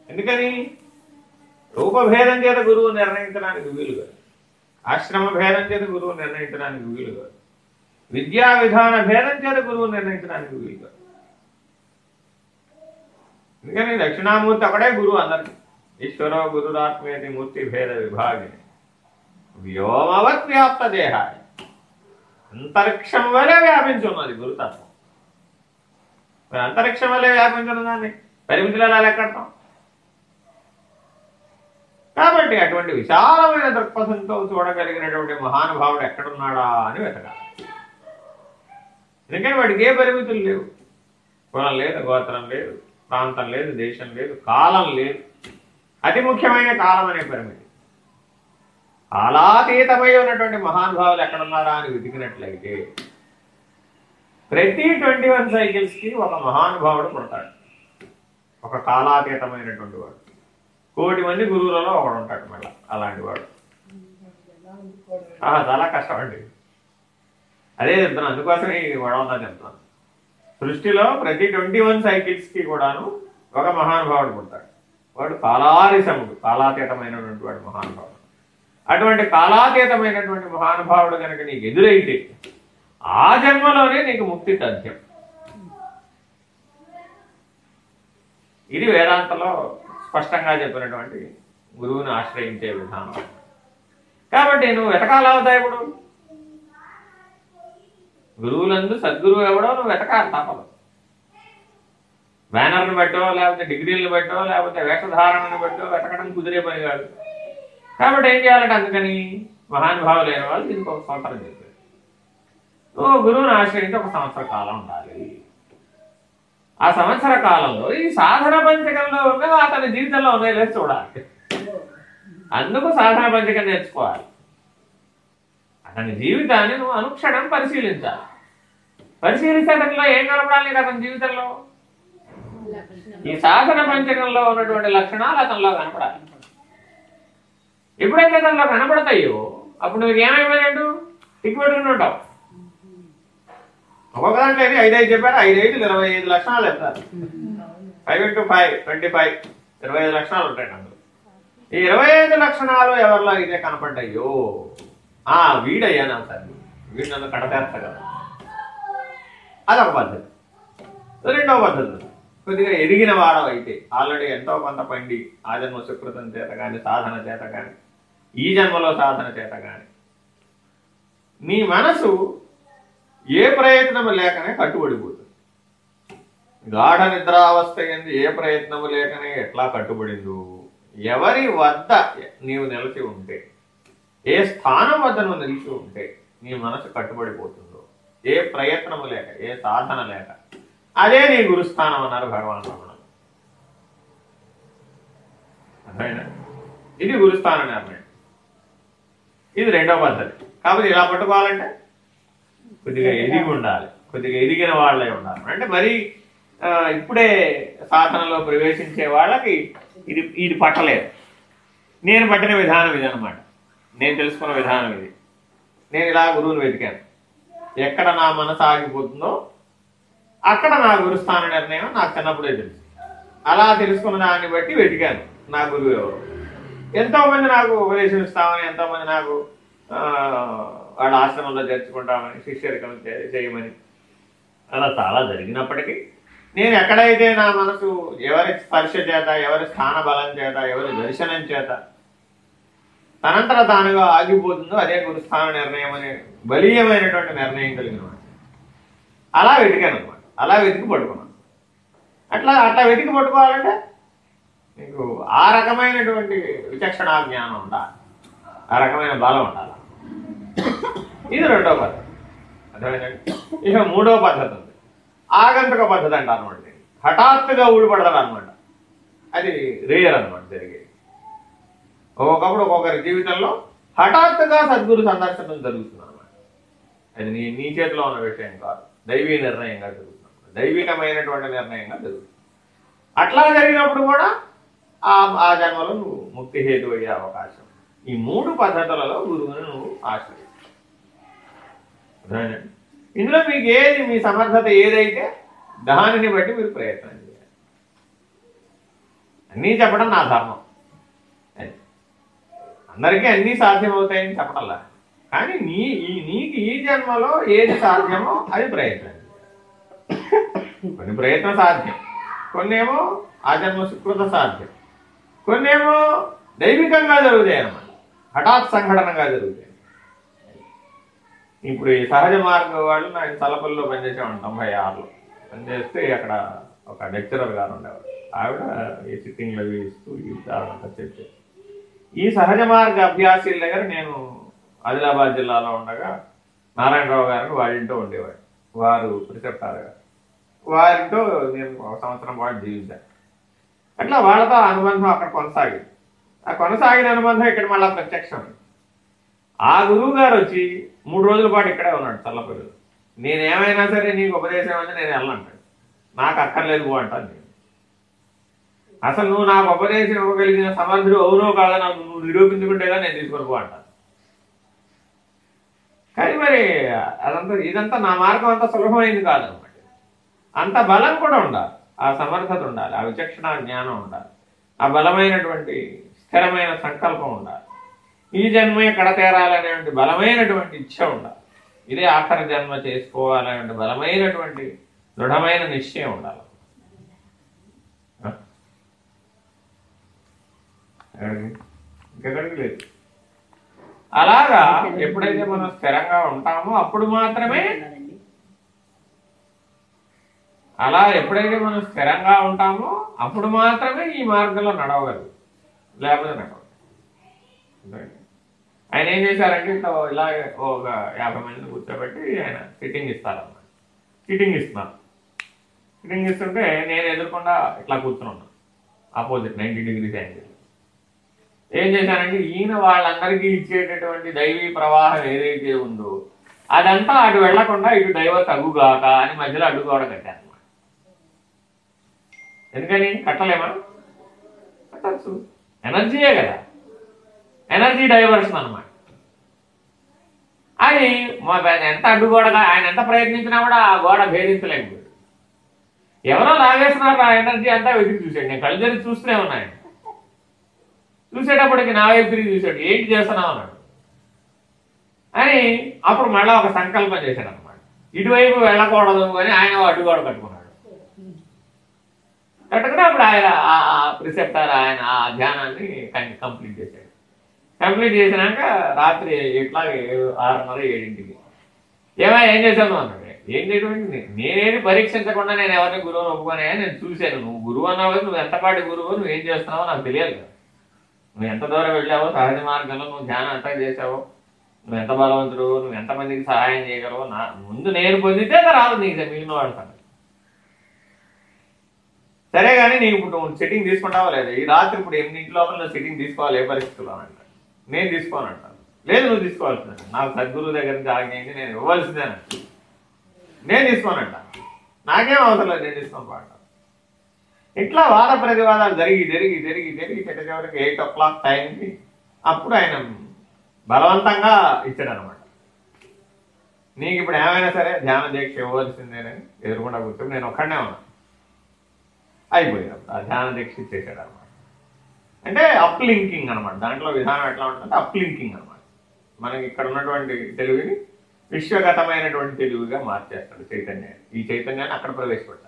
ఎందుకని? రూపభేదం చేత గురువు నిర్ణయించడానికి వీలు కాదు. ఆశ్రమ భేదం చేత గురువు నిర్ణయించడానికి వీలు కాదు. విద్యా విధాన భేదం చేత గురువు నిర్ణయించడానికి వీలు కాదు. అందుకని దక్షిణామూర్తి ఒకడే గురువు అందరికి. ఈశ్వరో గురురాత్మేతి మూర్తి భేద విభాగిని వ్యోమవత్ వ్యాప్త దేహాన్ని అంతరిక్షం వలె వ్యాపించున్నది గురుతత్వం. మరి అంతరిక్షం వలె వ్యాపించున్నదాన్ని పరిమితిలో పరిమితులు లెక్కడతాం కాబట్టి అటువంటి విశాలమైన దృక్పథంతో చూడగలిగినటువంటి మహానుభావుడు ఎక్కడున్నాడా అని వెతకాలి. ఎందుకని వాడికి ఏ పరిమితులు లేవు? కులం లేదు గోత్రం లేదు. ప్రాంతం లేదు దేశం లేదు కాలం లేదు. అతి ముఖ్యమైన కాలం అనే పరిమితి. కాలాతీతమై ఉన్నటువంటి మహానుభావులు ఎక్కడున్నారా అని వెతికినట్లయితే ప్రతి ట్వంటీ వన్ సైకిల్స్కి ఒక మహానుభావుడు పుడతాడు. ఒక కాలాతీతమైనటువంటి వాడు. కోటి మంది గురువులలో ఒకడు ఉంటాడు మళ్ళీ అలాంటి వాడు. చాలా కష్టం అండి అదే చెప్తున్నాను అందుకోసమే ఈ గొడవ చెప్తున్నాను. సృష్టిలో ప్రతి ట్వంటీ వన్ సైకిల్స్కి కూడాను ఒక మహానుభావుడు పుడతాడు వాడు కాలారిసముడు కాలాతీతమైనటువంటి వాడు మహానుభావుడు. అటువంటి కాలాతీతమైనటువంటి మహానుభావుడు కనుక నీకు ఎదురైతే ఆ జన్మలోనే నీకు ముక్తి తథ్యం ఇది వేదాంతలో స్పష్టంగా చెప్పినటువంటి గురువుని ఆశ్రయించే విధానం. కాబట్టి నువ్వు వెతకాలవుతాయి ఇప్పుడు గురువులందు సద్గురువు ఎవడో నువ్వు వెతకాలి తప్పదు. బ్యానర్లు పెట్టో లేకపోతే డిగ్రీలను పెట్టో లేకపోతే వేషధారణను బట్టో వెతకడం కుదిరే పని కాదు. కాబట్టి ఏం చేయాలంటే అందుకని మహానుభావులైన వాళ్ళు దీనికి ఒక సంవత్సరం చెప్పారు. నువ్వు గురువుని ఆశ్రయించి ఒక సంవత్సర కాలం ఉండాలి. ఆ సంవత్సర కాలంలో ఈ సాధన పంచకంలో ఉన్నది అతని జీవితంలో ఉన్నాయి లేదు చూడాలి. అందుకు సాధన పంచకం నేర్చుకోవాలి. అతని జీవితాన్ని నువ్వు అనుక్షణం పరిశీలించాలి పరిశీలించడంలో ఏం కనపడాలి నీకు అతని జీవితంలో? ఈ సాధన పంచకంలో ఉన్నటువంటి లక్షణాలు అతనిలో కనపడాలి. ఎప్పుడైతే అతనిలో కనపడతాయో అప్పుడు నువ్వు ఏమైపోయినట్టు టిక్ ఉంటావు. ఒక్కొక్క దాంట్లో అయితే ఐదు ఐదు చెప్పారు? ఐదు ఐదు ఇరవై ఐదు లక్షణాలు చెప్తారు. Five into five twenty five ఇరవై ఐదు లక్షణాలు ఉంటాయి అందులో ఈ ఇరవై ఐదు లక్షణాలు ఎవరిలో అయితే కనపడ్డాయో ఆ వీడయ్యా నా సార్? వీడు నన్ను కదా. అదొక పద్ధతి. రెండవ పద్ధతి. కొద్దిగా ఎదిగిన వాడు అయితే ఆల్రెడీ ఎంతో కొంత పండి ఆ జన్మ సుకృతం చేత కానీ సాధన చేత కానీ ఈ జన్మలో సాధన చేత కానీ నీ మనసు ఏ ప్రయత్నము లేకనే కట్టుబడిపోతుంది. గాఢ నిద్రావస్థ ఎందు ఏ ప్రయత్నము లేకనే ఎట్లా కట్టుబడిందో ఎవరి వద్ద నీవు నిలిచి ఉంటే ఏ స్థానం వద్ద నువ్వు నిలిచి ఉంటే నీ మనసు కట్టుబడిపోతుందో ఏ ప్రయత్నము లేక ఏ సాధన లేక అదే నీ గురుస్థానం అన్నారు భగవాన్ రమణ. అర్థమైనా ఇది గురుస్థాన నిర్ణయం ఇది రెండవ పద్ధతి. కాబట్టి ఇలా పట్టుకోవాలంటే కొద్దిగా ఎదిగి ఉండాలి కొద్దిగా ఎదిగిన వాళ్ళే ఉండాలి. అంటే మరి ఇప్పుడే సాధనలో ప్రవేశించే వాళ్ళకి ఇది ఇది పట్టలేదు. నేను పట్టిన విధానం ఇది అనమాట నేను తెలుసుకున్న విధానం ఇది. నేను ఇలా గురువుని వెతికాను. ఎక్కడ నా మనసు ఆగిపోతుందో అక్కడ నా గురుస్థాన నిర్ణయం నాకు చిన్నప్పుడే తెలుసు. అలా తెలుసుకున్న దాన్ని బట్టి వెతికాను నా గురువు ఎవరు. ఎంతోమంది నాకు ఉపదేశం ఇస్తామని ఎంతోమంది నాకు వాళ్ళ ఆశ్రమంలో చేర్చుకుంటామని శిష్యరికం చేయమని. అలా చాలా జరిగినప్పటికీ నేను ఎక్కడైతే నా మనసు ఎవరి స్పర్శ చేత ఎవరి స్థాన బలం చేత ఎవరి దర్శనం చేత తనంతట తానుగా ఆగిపోతుందో అదే గురుస్థాన నిర్ణయం అనే బలీయమైనటువంటి నిర్ణయం కలిగిన వాడు. అలా వెతికాను అనమాట అలా వెతికి పట్టుకున్నాను. అట్లా అట్లా వెతికి పట్టుకోవాలంటే నీకు ఆ రకమైనటువంటి విచక్షణా జ్ఞానం ఉండాలి. ఆ రకమైన బలం ఉండాలి. ఇది రెండో పద్ధతి. అర్థమైందండి? ఇక మూడో పద్ధతి ఉంది. ఆగంతుక పద్ధతి అంటారు అనమాట హఠాత్తుగా ఊడిపడదాం అనమాట అది రేయర్ అనమాట జరిగేది. ఒక్కొక్కప్పుడు ఒక్కొక్కరి జీవితంలో హఠాత్తుగా సద్గురు సందర్శనం జరుగుతుంది అనమాట అది నీ నీ చేతిలో ఉన్న విషయం కాదు. దైవీ నిర్ణయంగా జరుగుతుంది దైవికమైనటువంటి నిర్ణయంగా జరుగుతుంది. అట్లా జరిగినప్పుడు కూడా ఆ ఆ జన్మలో నువ్వు ముక్తి హేతు అయ్యే అవకాశం. ఈ మూడు పద్ధతులలో గురువుని నువ్వు ఆశ్రయించు ఇందులో మీకు ఏది మీ సమర్థత ఏదైతే దానిని బట్టి మీరు ప్రయత్నం చేయాలి. అన్నీ చెప్పడం నా ధర్మం. అందరికీ అన్నీ సాధ్యమవుతాయని చెప్పటల్లా కానీ నీ ఈ నీకు ఈ జన్మలో ఏది సాధ్యమో అది ప్రయత్నం. కొన్ని ప్రయత్నం సాధ్యం. కొన్నేమో ఆ జన్మ సుకృత సాధ్యం. కొన్నేమో దైవికంగా జరుగుతాయి అన్నమాట. హఠాత్ సంఘటనగా జరుగుతాయి. ఇప్పుడు ఈ సహజ మార్గం వాళ్ళు నా తలపల్లిలో పనిచేసేవాడు తొంభై ఆరులో. పనిచేస్తే అక్కడ ఒక లెక్చరర్ గారు ఉండేవాడు ఆవిడ ఈ సిట్టింగ్లో అవి ఇస్తూ అంతా చెప్పేది. ఈ సహజ మార్గ అభ్యాసీల దగ్గర నేను ఆదిలాబాద్ జిల్లాలో ఉండగా నారాయణరావు గారిని వాళ్ళింటో ఉండేవాడు వారు ప్రిసెప్టార్ గారు. వారితో నేను ఒక సంవత్సరం పాటు జీవించాను. అట్లా వాళ్ళతో అనుబంధం అక్కడ కొనసాగింది. ఆ కొనసాగిన అనుబంధం ఇక్కడ మళ్ళా ప్రత్యక్షం. ఆ గురువు గారు వచ్చి మూడు రోజుల పాటు ఇక్కడే ఉన్నాడు చల్లపల్లిలో. నేనేమైనా సరే నీకు ఉపదేశం అంటే నేను వెళ్ళంటాడు నాకు అక్కర్లేదు అంటాను నేను. అసలు నువ్వు నాకు ఉపదేశం ఇవ్వగలిగిన సమర్థుడు అవునో కాదో నాకు నువ్వు నిరూపించుకుంటేగా నేను తీసుకొని పో అంటాను కానీ మరి అదంతా ఇదంతా నా మార్గం అంత సులభమైంది కాదనమాట. అంత బలం కూడా ఉండాలి. ఆ సమర్థత ఉండాలి. ఆ విచక్షణ జ్ఞానం ఉండాలి. ఆ బలమైనటువంటి స్థిరమైన సంకల్పం ఉండాలి. ఈ జన్మ ఎక్కడ తేరాలనేటువంటి బలమైనటువంటి ఇచ్చ ఉండాలి. ఇదే ఆఖరి జన్మ చేసుకోవాలనే బలమైనటువంటి దృఢమైన నిశ్చయం ఉండాలి ఆ? ఎక్కడికి? ఇంకెక్కడికి లేదు అలాగా ఎప్పుడైతే మనం స్థిరంగా ఉంటామో అప్పుడు మాత్రమే అలా ఎప్పుడైతే మనం స్థిరంగా ఉంటామో అప్పుడు మాత్రమే ఈ మార్గంలో నడవగలరు. లేకపోతే నడవదు ఆయన ఏం చేశారంటే ఇట్లా ఇలా ఒక యాభై మందిని కూర్చోబెట్టి ఆయన సిట్టింగ్ ఇస్తారన్నమాట. సిట్టింగ్ ఇస్తున్నారు. సిట్టింగ్ ఇస్తుంటే నేను ఎదుర్కొండా ఇట్లా కూర్చుని ఉన్నాను ఆపోజిట్ నైంటీ డిగ్రీస్ యాంగిల్ ఏం చేశారంటే ఈయన వాళ్ళందరికీ ఇచ్చేటటువంటి దైవీ ప్రవాహం ఏదైతే ఉందో అదంతా అటు వెళ్ళకుండా ఇటు డైవర్ తగ్గుగాక అని మధ్యలో అడ్డుగోడ కట్టారు. ఎందుకని? కట్టలేమా? కట్టచ్చు. ఎనర్జీయే కదా. ఎనర్జీ డైవర్షన్ అనమాట అది మా ఎంత అడ్డుగోడగా ఆయన ఎంత ప్రయత్నించినా కూడా ఆ గోడ భేదించలేకపోయాడు. ఎవరో లాగేస్తున్నారు ఆ ఎనర్జీ అంతా వెతికి చూశాడు. నేను కళ్ళు తెరిచి చూస్తూనే ఉన్నాను. చూసేటప్పటికి నా వైపు తిరిగి చూశాడు. ఏంటి చేస్తున్నావు అన్నాడు. అని అప్పుడు మళ్ళీ ఒక సంకల్పం చేశాడు అనమాట ఇటువైపు వెళ్ళకూడదు అని ఆయన అడ్డుగోడ కట్టుకున్నాడు. కట్టుకుని అప్పుడు ఆయన ఆ ప్రిసెప్టర్ ఆయన ఆ ధ్యానాన్ని కంప్లీట్ చేశాడు. కంప్లీట్ చేసినాక రాత్రి ఇట్లా ఆరున్నర ఏడింటికి. ఏమో ఏం చేశాను అన్నాడు. ఏం చేయడం ఏంటి? నేనేది పరీక్షించకుండా నేను ఎవరిని గురువుని ఒప్పుకోనే నేను చూశాను. నువ్వు గురువు అన్నావు నువ్వు ఎంతపాటి గురువు నువ్వు ఏం చేస్తున్నావో నాకు తెలియదు కదా. నువ్వు ఎంత దూరం వెళ్ళావో సహజ మార్గంలో నువ్వు ధ్యానం ఎంత చేసావో నువ్వు ఎంత బలవంతుడు నువ్వు ఎంతమందికి సహాయం చేయగలవో నా ముందు నేను పొందితే రాదు నీకు మిగిలిన వాడతాను సరే కానీ నీకు ఇప్పుడు సెట్టింగ్ సిట్టింగ్ తీసుకుంటావా లేదా? ఈ రాత్రి ఇప్పుడు ఎనిమిదింటి లోపల నువ్వు సిట్టింగ్ తీసుకోవాలి ఏ పరిస్థితుల్లో అంట నేను తీసుకోను అంటాను లేదు నువ్వు తీసుకోవాల్సిందే. నాకు సద్గురువు దగ్గర నుంచి ఆగేయండి నేను ఇవ్వాల్సిందేనంట నేను తీసుకోనంట నాకేం అవసరం లేదు నేను తీసుకోను పాట. ఇట్లా వాద ప్రతివాదాలు జరిగి జరిగి జరిగి జరిగి చెట్ట చివరికి ఎయిట్ ఓ క్లాక్ టైంకి అప్పుడు ఆయన బలవంతంగా ఇచ్చాడు అనమాట నీకు ఇప్పుడు ఏమైనా సరే ధ్యాన దీక్ష ఇవ్వవలసిందేనని ఎదురుకుండా కూర్చొని నేను ఒక్కడనే ఉన్నా. అయిపోయాను ఆ ధ్యాన దీక్ష ఇచ్చేసాడు అనమాట అంటే అప్ లింకింగ్ అనమాట దాంట్లో విధానం ఎట్లా ఉంటుంది అప్ లింకింగ్ అనమాట మనకి ఇక్కడ ఉన్నటువంటి తెలివిని విశ్వగతమైనటువంటి తెలివిగా మార్చేస్తాడు చైతన్యాన్ని. ఈ చైతన్యాన్ని అక్కడ ప్రవేశపెడతాడు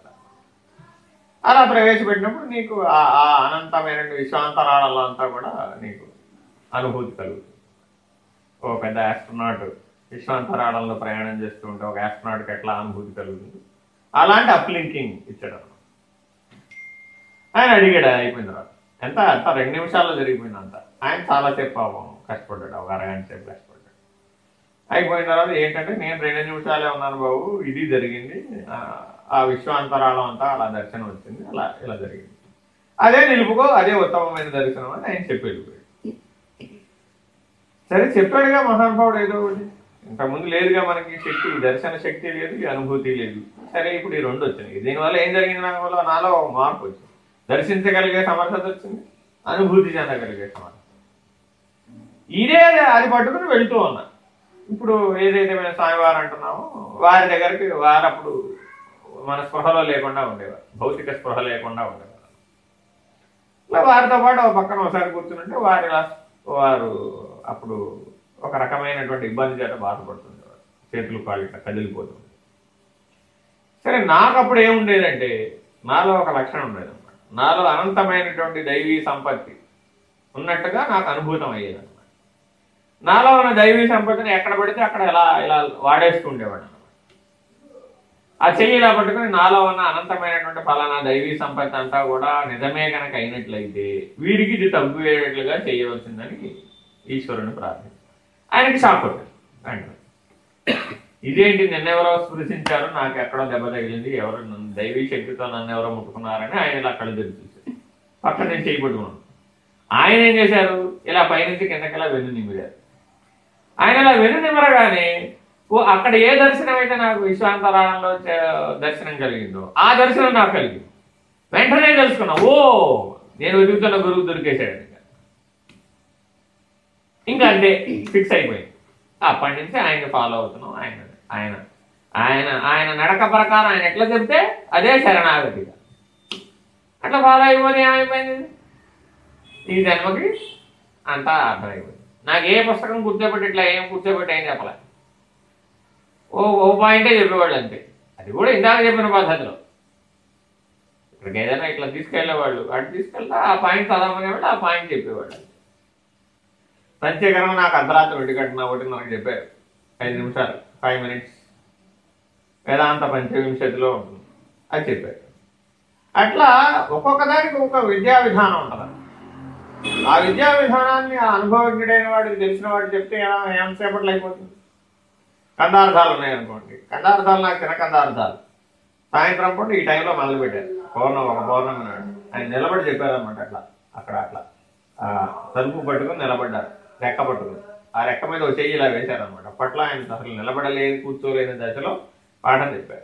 అలా ప్రవేశపెట్టినప్పుడు నీకు ఆ ఆ అనంతమైన విశ్వాంతరాళంలో అంతా కూడా నీకు అనుభూతి కలుగుతుంది. ఓ పెద్ద ఆస్ట్రోనాట్ విశ్వాంతరాళంలో ప్రయాణం చేస్తూ ఉంటే ఒక యాస్ట్రనాట్కి ఎట్లా అనుభూతి కలుగుతుంది? అలాంటి అప్లింకింగ్ ఇచ్చాడు. ఆయన అడిగాడు అయిపోయిన తర్వాత. ఎంత? అంత రెండు నిమిషాల్లో జరిగిపోయింది అంత. ఆయన చాలాసేపు పాపం కష్టపడ్డాడు ఒక అరగంట సేపు కష్టపడ్డాడు. అయిపోయిన తర్వాత ఏంటంటే నేను రెండు నిమిషాలే ఉన్నాను బాబు ఇది జరిగింది. ఆ- విశ్వాంతరాళం అంతా అలా దర్శనం వచ్చింది. అలా ఇలా జరిగింది. అదే నిలుపుకో అదే ఉత్తమమైన దర్శనం అని ఆయన చెప్పి వెళ్ళిపోయాడు సరే చెప్పాడుగా మహానుభావుడు ఏదో ఒకటి. ఇంతకుముందు లేదుగా మనకి శక్తి దర్శన శక్తి లేదు ఈ అనుభూతి లేదు. సరే ఇప్పుడు ఈ రెండు వచ్చినాయి. దీనివల్ల ఏం జరిగింది నాకు వల్ల నాలో ఒక మార్పు వచ్చింది. దర్శించగలిగే సమర్థత వచ్చింది. అనుభూతి చెందగలిగే సమర్థత. ఇదే అది పట్టుకుని వెళ్తూ ఉన్నా. ఇప్పుడు ఏదైతే మేము స్వామివారు అంటున్నామో వారి దగ్గరికి వారప్పుడు మన స్పృహలో లేకుండా ఉండేవారు. భౌతిక స్పృహ లేకుండా ఉండేవారు. ఇలా వారితో పాటు ఒక పక్కన ఒకసారి కూర్చుంటే వారి వారు అప్పుడు ఒక రకమైనటువంటి ఇబ్బంది చేత బాధపడుతుండేవారు. చేతులు కాళ్ళు ఇట్లా కదిలిపోతుంది సరే నాకు అప్పుడు ఏముండేదంటే నాలో ఒక లక్షణం ఉండేది అనమాట నాలో అనంతమైనటువంటి దైవీ సంపత్తి ఉన్నట్టుగా నాకు అనుభూతం అయ్యేది అనమాట నాలో ఉన్న దైవీ సంపత్తిని ఎక్కడ పడితే అక్కడ ఎలా ఇలా వాడేస్తూ ఉండేవాడు ఆ చెయ్యి ఇలా పట్టుకుని నాలో ఉన్న అనంతమైనటువంటి ఫలానా దైవీ సంపత్తి అంతా కూడా నిజమే కనుక అయినట్లయితే వీరికి ఇది తగ్గువేటట్లుగా చేయవలసిందని ఈశ్వరుని ప్రార్థించారు ఆయనకి షాక్ కొట్టారు వెంటనే ఇదేంటి? నిన్నెవరో స్పృశించారు. నాకు ఎక్కడో దెబ్బ తగిలింది. ఎవరు దైవీ శక్తితో నన్ను ఎవరో ముట్టుకున్నారని ఆయన ఇలా అక్కడ తెలిసి చూశారు. పక్కన నేను చేయి ఆయన ఏం చేశారు? ఇలా పైనుంచి కిందకిలా వెన్ను నిమిడారు ఆయన ఇలా వెన్ను నిమరగానే అక్కడ ఏ దర్శనం అయితే నాకు విశ్వాంతరాళంలో దర్శనం కలిగిందో ఆ దర్శనం నాకు కలిగింది. వెంటనే తెలుసుకున్నా ఓ నేను వెతుకుతున్న గురువు దొరికేశాడు ఇంకా అంటే ఫిక్స్ అయిపోయింది. అప్పటి నుంచి ఆయన ఫాలో అవుతున్నాం ఆయన ఆయన ఆయన ఆయన నడక ప్రకారం ఆయన ఎట్లా చెప్తే అదే శరణాగతిగా అట్లా ఫాలో అయిపోతే ఏమైపోయింది? ఈ జన్మకి అంతా అర్థమైపోయింది. నాకు ఏ పుస్తకం గుర్తుపెట్టి ఇట్లా ఏం గుర్తుపెట్టి ఏం చెప్పలేదు ఓ ఓ పాయింటే చెప్పేవాళ్ళు అంతే. అది కూడా ఇందాక చెప్పిన పద్ధతిలో. ఇక్కడికి ఏదైనా ఇట్లా తీసుకెళ్ళేవాళ్ళు. అటు తీసుకెళ్తే ఆ పాయింట్ చదవమనేవాళ్ళు ఆ పాయింట్ చెప్పేవాళ్ళు ప్రత్యేకంగా నాకు అర్ధరాత్రి ఒంటి గంటన ఒకటి నాకు చెప్పారు. ఐదు నిమిషాలు ఫైవ్ మినిట్స్ వేదాంత పంచవింశతిలో ఉంటుంది. అది చెప్పారు. అట్లా ఒక్కొక్క దానికి ఒక్కొక్క విద్యా విధానం ఉంటుంది. ఆ విద్యా విధానాన్ని ఆ అనుభవజ్ఞుడైన వాడికి తెలిసిన వాడు చెప్తే ఎలా ఎంతసేపట్లో అయిపోతుంది? కందార్థాలు ఉన్నాయనుకోండి కందార్థాలు నాకు చిన్న కందార్థాలు సాయంత్రం పూట ఈ టైంలో మొదలు పెట్టారు. పౌర్ణం ఒక పౌర్ణమి నాడు. ఆయన నిలబడి చెప్పారనమాట అట్లా అక్కడ అట్లా. తలుపు పట్టుకుని నిలబడ్డారు. రెక్క పట్టుకుని. ఆ రెక్క మీద ఒక చెయ్యి ఇలా వేశారనమాట అప్పట్లో ఆయన అసలు నిలబడలేని కూర్చోలేని దశలో పాఠం చెప్పారు.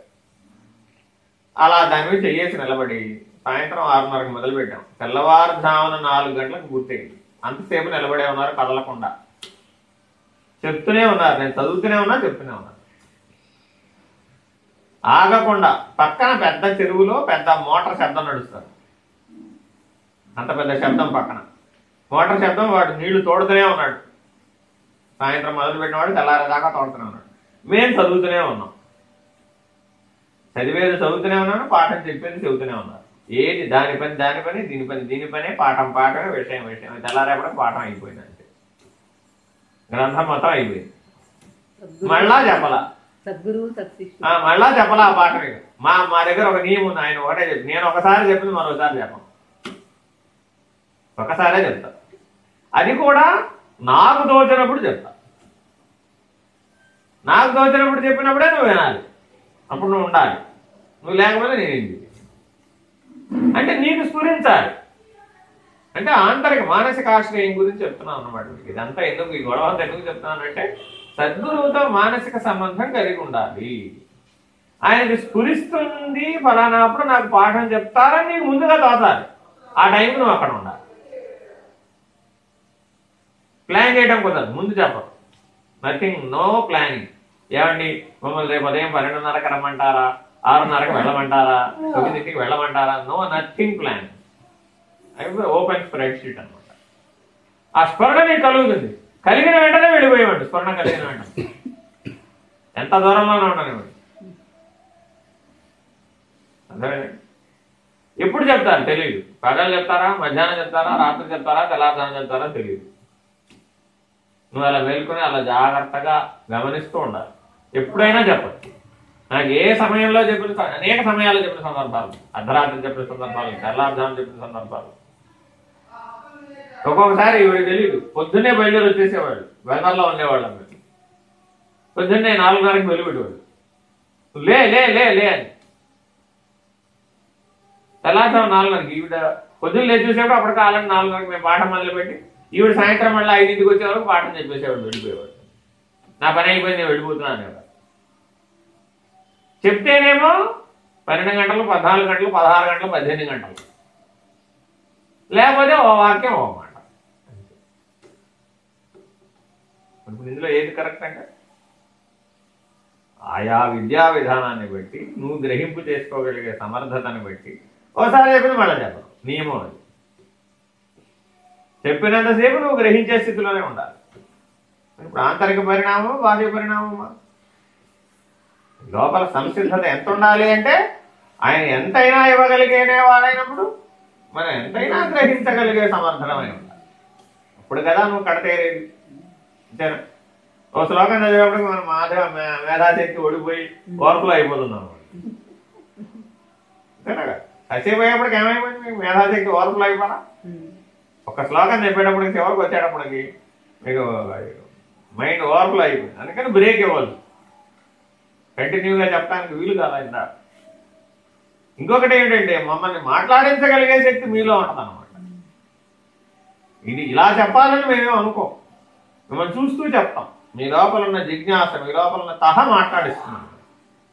అలా దాని మీద చెయ్యేసి నిలబడి సాయంత్రం ఆరున్నరకు మొదలు పెట్టాం తెల్లవారుజామున నాలుగు గంటలకు పూర్తయింది. అంతసేపు నిలబడే ఉన్నారు కదలకుండా. చెప్తూనే ఉన్నారు. నేను చదువుతూనే ఉన్నా చెప్తూనే ఉన్నాను ఆగకుండా పక్కన పెద్ద చెరువులో పెద్ద మోటార్ శబ్దం నడుస్తారు అంత పెద్ద శబ్దం పక్కన. మోటార్ శబ్దం వాడు నీళ్ళు తోడుతూనే ఉన్నాడు. సాయంత్రం మొదలు పెట్టినవాడు తెల్లారేదాకా తోడుతూనే ఉన్నాడు. మేము చదువుతూనే ఉన్నాం. చదివేది చదువుతూనే ఉన్నాను పాఠం చెప్పేది చెబుతూనే ఉన్నాను. ఏది దాని పని దాని పని దీని పని దీని పనే పాఠం పాఠమే విషయం విషయం. తెల్లారేపటికి పాఠం అయిపోయింది గ్రంథం మొత్తం అయిపోయింది మళ్ళా చెప్పలా మళ్ళా చెప్పలా ఆ ఇక. మా మా దగ్గర ఒక నియమం ఉంది ఆయన ఒకటే చెప్పి. నేను ఒకసారి చెప్పింది మరోసారి చెప్పను. ఒకసారే చెప్తా. అది కూడా నాకు తోచినప్పుడు చెప్తా. నాకు తోచినప్పుడు చెప్పినప్పుడే నువ్వు వినాలి. అప్పుడు నువ్వు ఉండాలి. నువ్వు లేకపోతే నేనేంటి అంటే నీకు స్ఫురించాలి. అంటే ఆంతరిక మానసిక ఆశ్రయం గురించి చెప్తున్నాం అన్నమాట. మీకు. ఇదంతా ఎందుకు ఈ గొడవ అంతా ఎందుకు చెప్తున్నానంటే సద్గురువుతో మానసిక సంబంధం కలిగి ఉండాలి. ఆయనకి స్ఫురిస్తుంది ఫలానాప్పుడు నాకు పాఠం చెప్తారని నీకు ముందుగా తోచాలి. ఆ టైం నువ్వు అక్కడ ఉండాలి. ప్లాన్ చేయడం కుదరదు ముందు చెప్పరు. నథింగ్ నో ప్లానింగ్ ఏమండి మమ్మల్ని రేపు ఉదయం పన్నెండున్నరకు రమ్మంటారా? ఆరున్నరకు వెళ్ళమంటారా? తొమ్మిదింటికి వెళ్ళమంటారా? నో నథింగ్ ప్లాన్ అవి ఓపెన్ స్ప్రెడ్ షీట్ అనమాట ఆ స్ఫురణ నీకు కలుగుతుంది. కలిగిన వెంటనే వెళ్ళిపోయేవాడు స్ఫురణ కలిగిన వెంటనే. ఎంత దూరంలోనే ఉండనివ్వండి. అర్థమైంది? ఎప్పుడు చెప్తారు? తెలియదు పగలు చెప్తారా? మధ్యాహ్నం చెప్తారా? రాత్రి చెప్తారా? తెల్లారుజాము చెప్తారా? తెలియదు నువ్వు అలా మేల్కొని అలా జాగ్రత్తగా గమనిస్తూ ఉండాలి. ఎప్పుడైనా చెప్పచ్చు. నాకు ఏ సమయంలో చెప్పిన అనేక సమయాల్లో చెప్పిన సందర్భాలు. అర్ధరాత్రి చెప్పిన సందర్భాలు తెల్లారుజాము చెప్పిన సందర్భాలు. ఒక్కొక్కసారి ఇవి తెలియదు పొద్దున్నే బయలుదేరి వచ్చేసేవాళ్ళు. వెదర్లో ఉండేవాళ్ళు మేము. పొద్దున్నే నాలుగున్నరకు వెళ్ళిపెట్టేవాడు లే లే లే లే అని. తెల్లారుజాము నాలుగున్నరకి ఈవిడ పొద్దున్న లేచి చూసేప్పుడు అప్పటికి ఆలని నాలుగున్నరకి మేము పాఠం మొదలుపెట్టి ఈవిడ సాయంత్రం మళ్ళీ ఐదింటికి వచ్చే వరకు పాఠం చెప్పేసేవాడు వెళ్ళిపోయేవాడు నా పని అయిపోయింది నేను వెళ్ళిపోతున్నాను అనేవాడు చెప్తేనేమో పన్నెండు గంటలు పద్నాలుగు గంటలు పదహారు గంటలు పద్దెనిమిది గంటలు. లేకపోతే ఓ వాక్యం ఓ మాట. ఇప్పుడు ఇందులో ఏది కరెక్ట్ అంటే ఆయా విద్యా విధానాన్ని బట్టి నువ్వు గ్రహింపు చేసుకోగలిగే సమర్థతను బట్టి ఒకసారి చెప్పింది మళ్ళీ చెప్పను నియమం అది. చెప్పినంతసేపు నువ్వు గ్రహించే స్థితిలోనే ఉండాలి. ఇప్పుడు ఆంతరిక పరిణామం బాహ్య పరిణామమా? లోపల సంసిద్ధత ఎంత ఉండాలి అంటే ఆయన ఎంతైనా ఇవ్వగలిగేనే వాడైనప్పుడు మనం ఎంతైనా గ్రహించగలిగే సమర్థనమై ఉండాలి. అప్పుడు కదా నువ్వు కడతేరేది? అంతేనా ఓ శ్లోకం చదివేటప్పుడు మనం మాధవ మేధాశక్తి ఓడిపోయి ఓర్పులో అయిపోతున్నాం అంతేనా అయ్యేప్పటికి ఏమైపోయింది మీకు? మేధాశక్తి ఓర్పులో అయిపోనా? ఒక శ్లోకం చెప్పేటప్పటికి చివరికి వచ్చేటప్పటికి మీకు మైండ్ ఓవర్ఫ్లో అయిపోయింది. అందుకని బ్రేక్ ఇవ్వాలి కంటిన్యూగా చెప్పడానికి వీలు కాదా ఇందా? ఇంకొకటి ఏంటంటే మమ్మల్ని మాట్లాడించగలిగే శక్తి మీలో ఉంటుంది అనమాట ఇది ఇలా చెప్పాలని మేమేం అనుకోం. మిమ్మల్ని చూస్తూ చెప్తాం. మీ లోపల ఉన్న జిజ్ఞాస మీ లోపల ఉన్న తహ మాట్లాడిస్తున్నాను.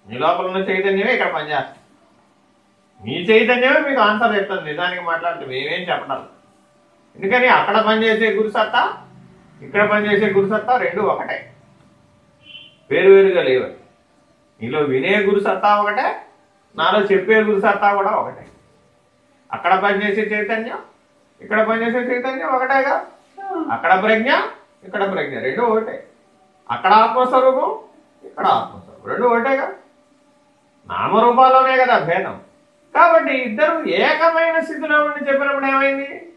మీ లోపల ఉన్న చైతన్యమే ఇక్కడ పనిచేస్తుంది. మీ చైతన్యమే మీకు ఆన్సర్ చెప్తుంది. నిజానికి మాట్లాడితే మేమేం చెప్పడం ఎందుకని? అక్కడ పనిచేసే గురుసత్తా ఇక్కడ పనిచేసే గురుసత్తా రెండు ఒకటే. వేరు వేరుగా లేవు. నీలో వినే గురుసత్తా ఒకటే నాలో చెప్పే గురుసత్తా కూడా ఒకటే. అక్కడ పనిచేసే చైతన్యం ఇక్కడ పనిచేసే చైతన్యం ఒకటేగా. అక్కడ ప్రజ్ఞ ఇక్కడ ప్రజ్ఞ. రెండు ఒకటే. అక్కడ ఆత్మస్వరూపం ఇక్కడ ఆత్మస్వరూపం. రెండు ఒకటేగా? నామరూపాల్లోనే కదా భేదం. కాబట్టి ఇద్దరు ఏకమైన స్థితిలో ఉండి చెప్పినప్పుడు ఏమైంది?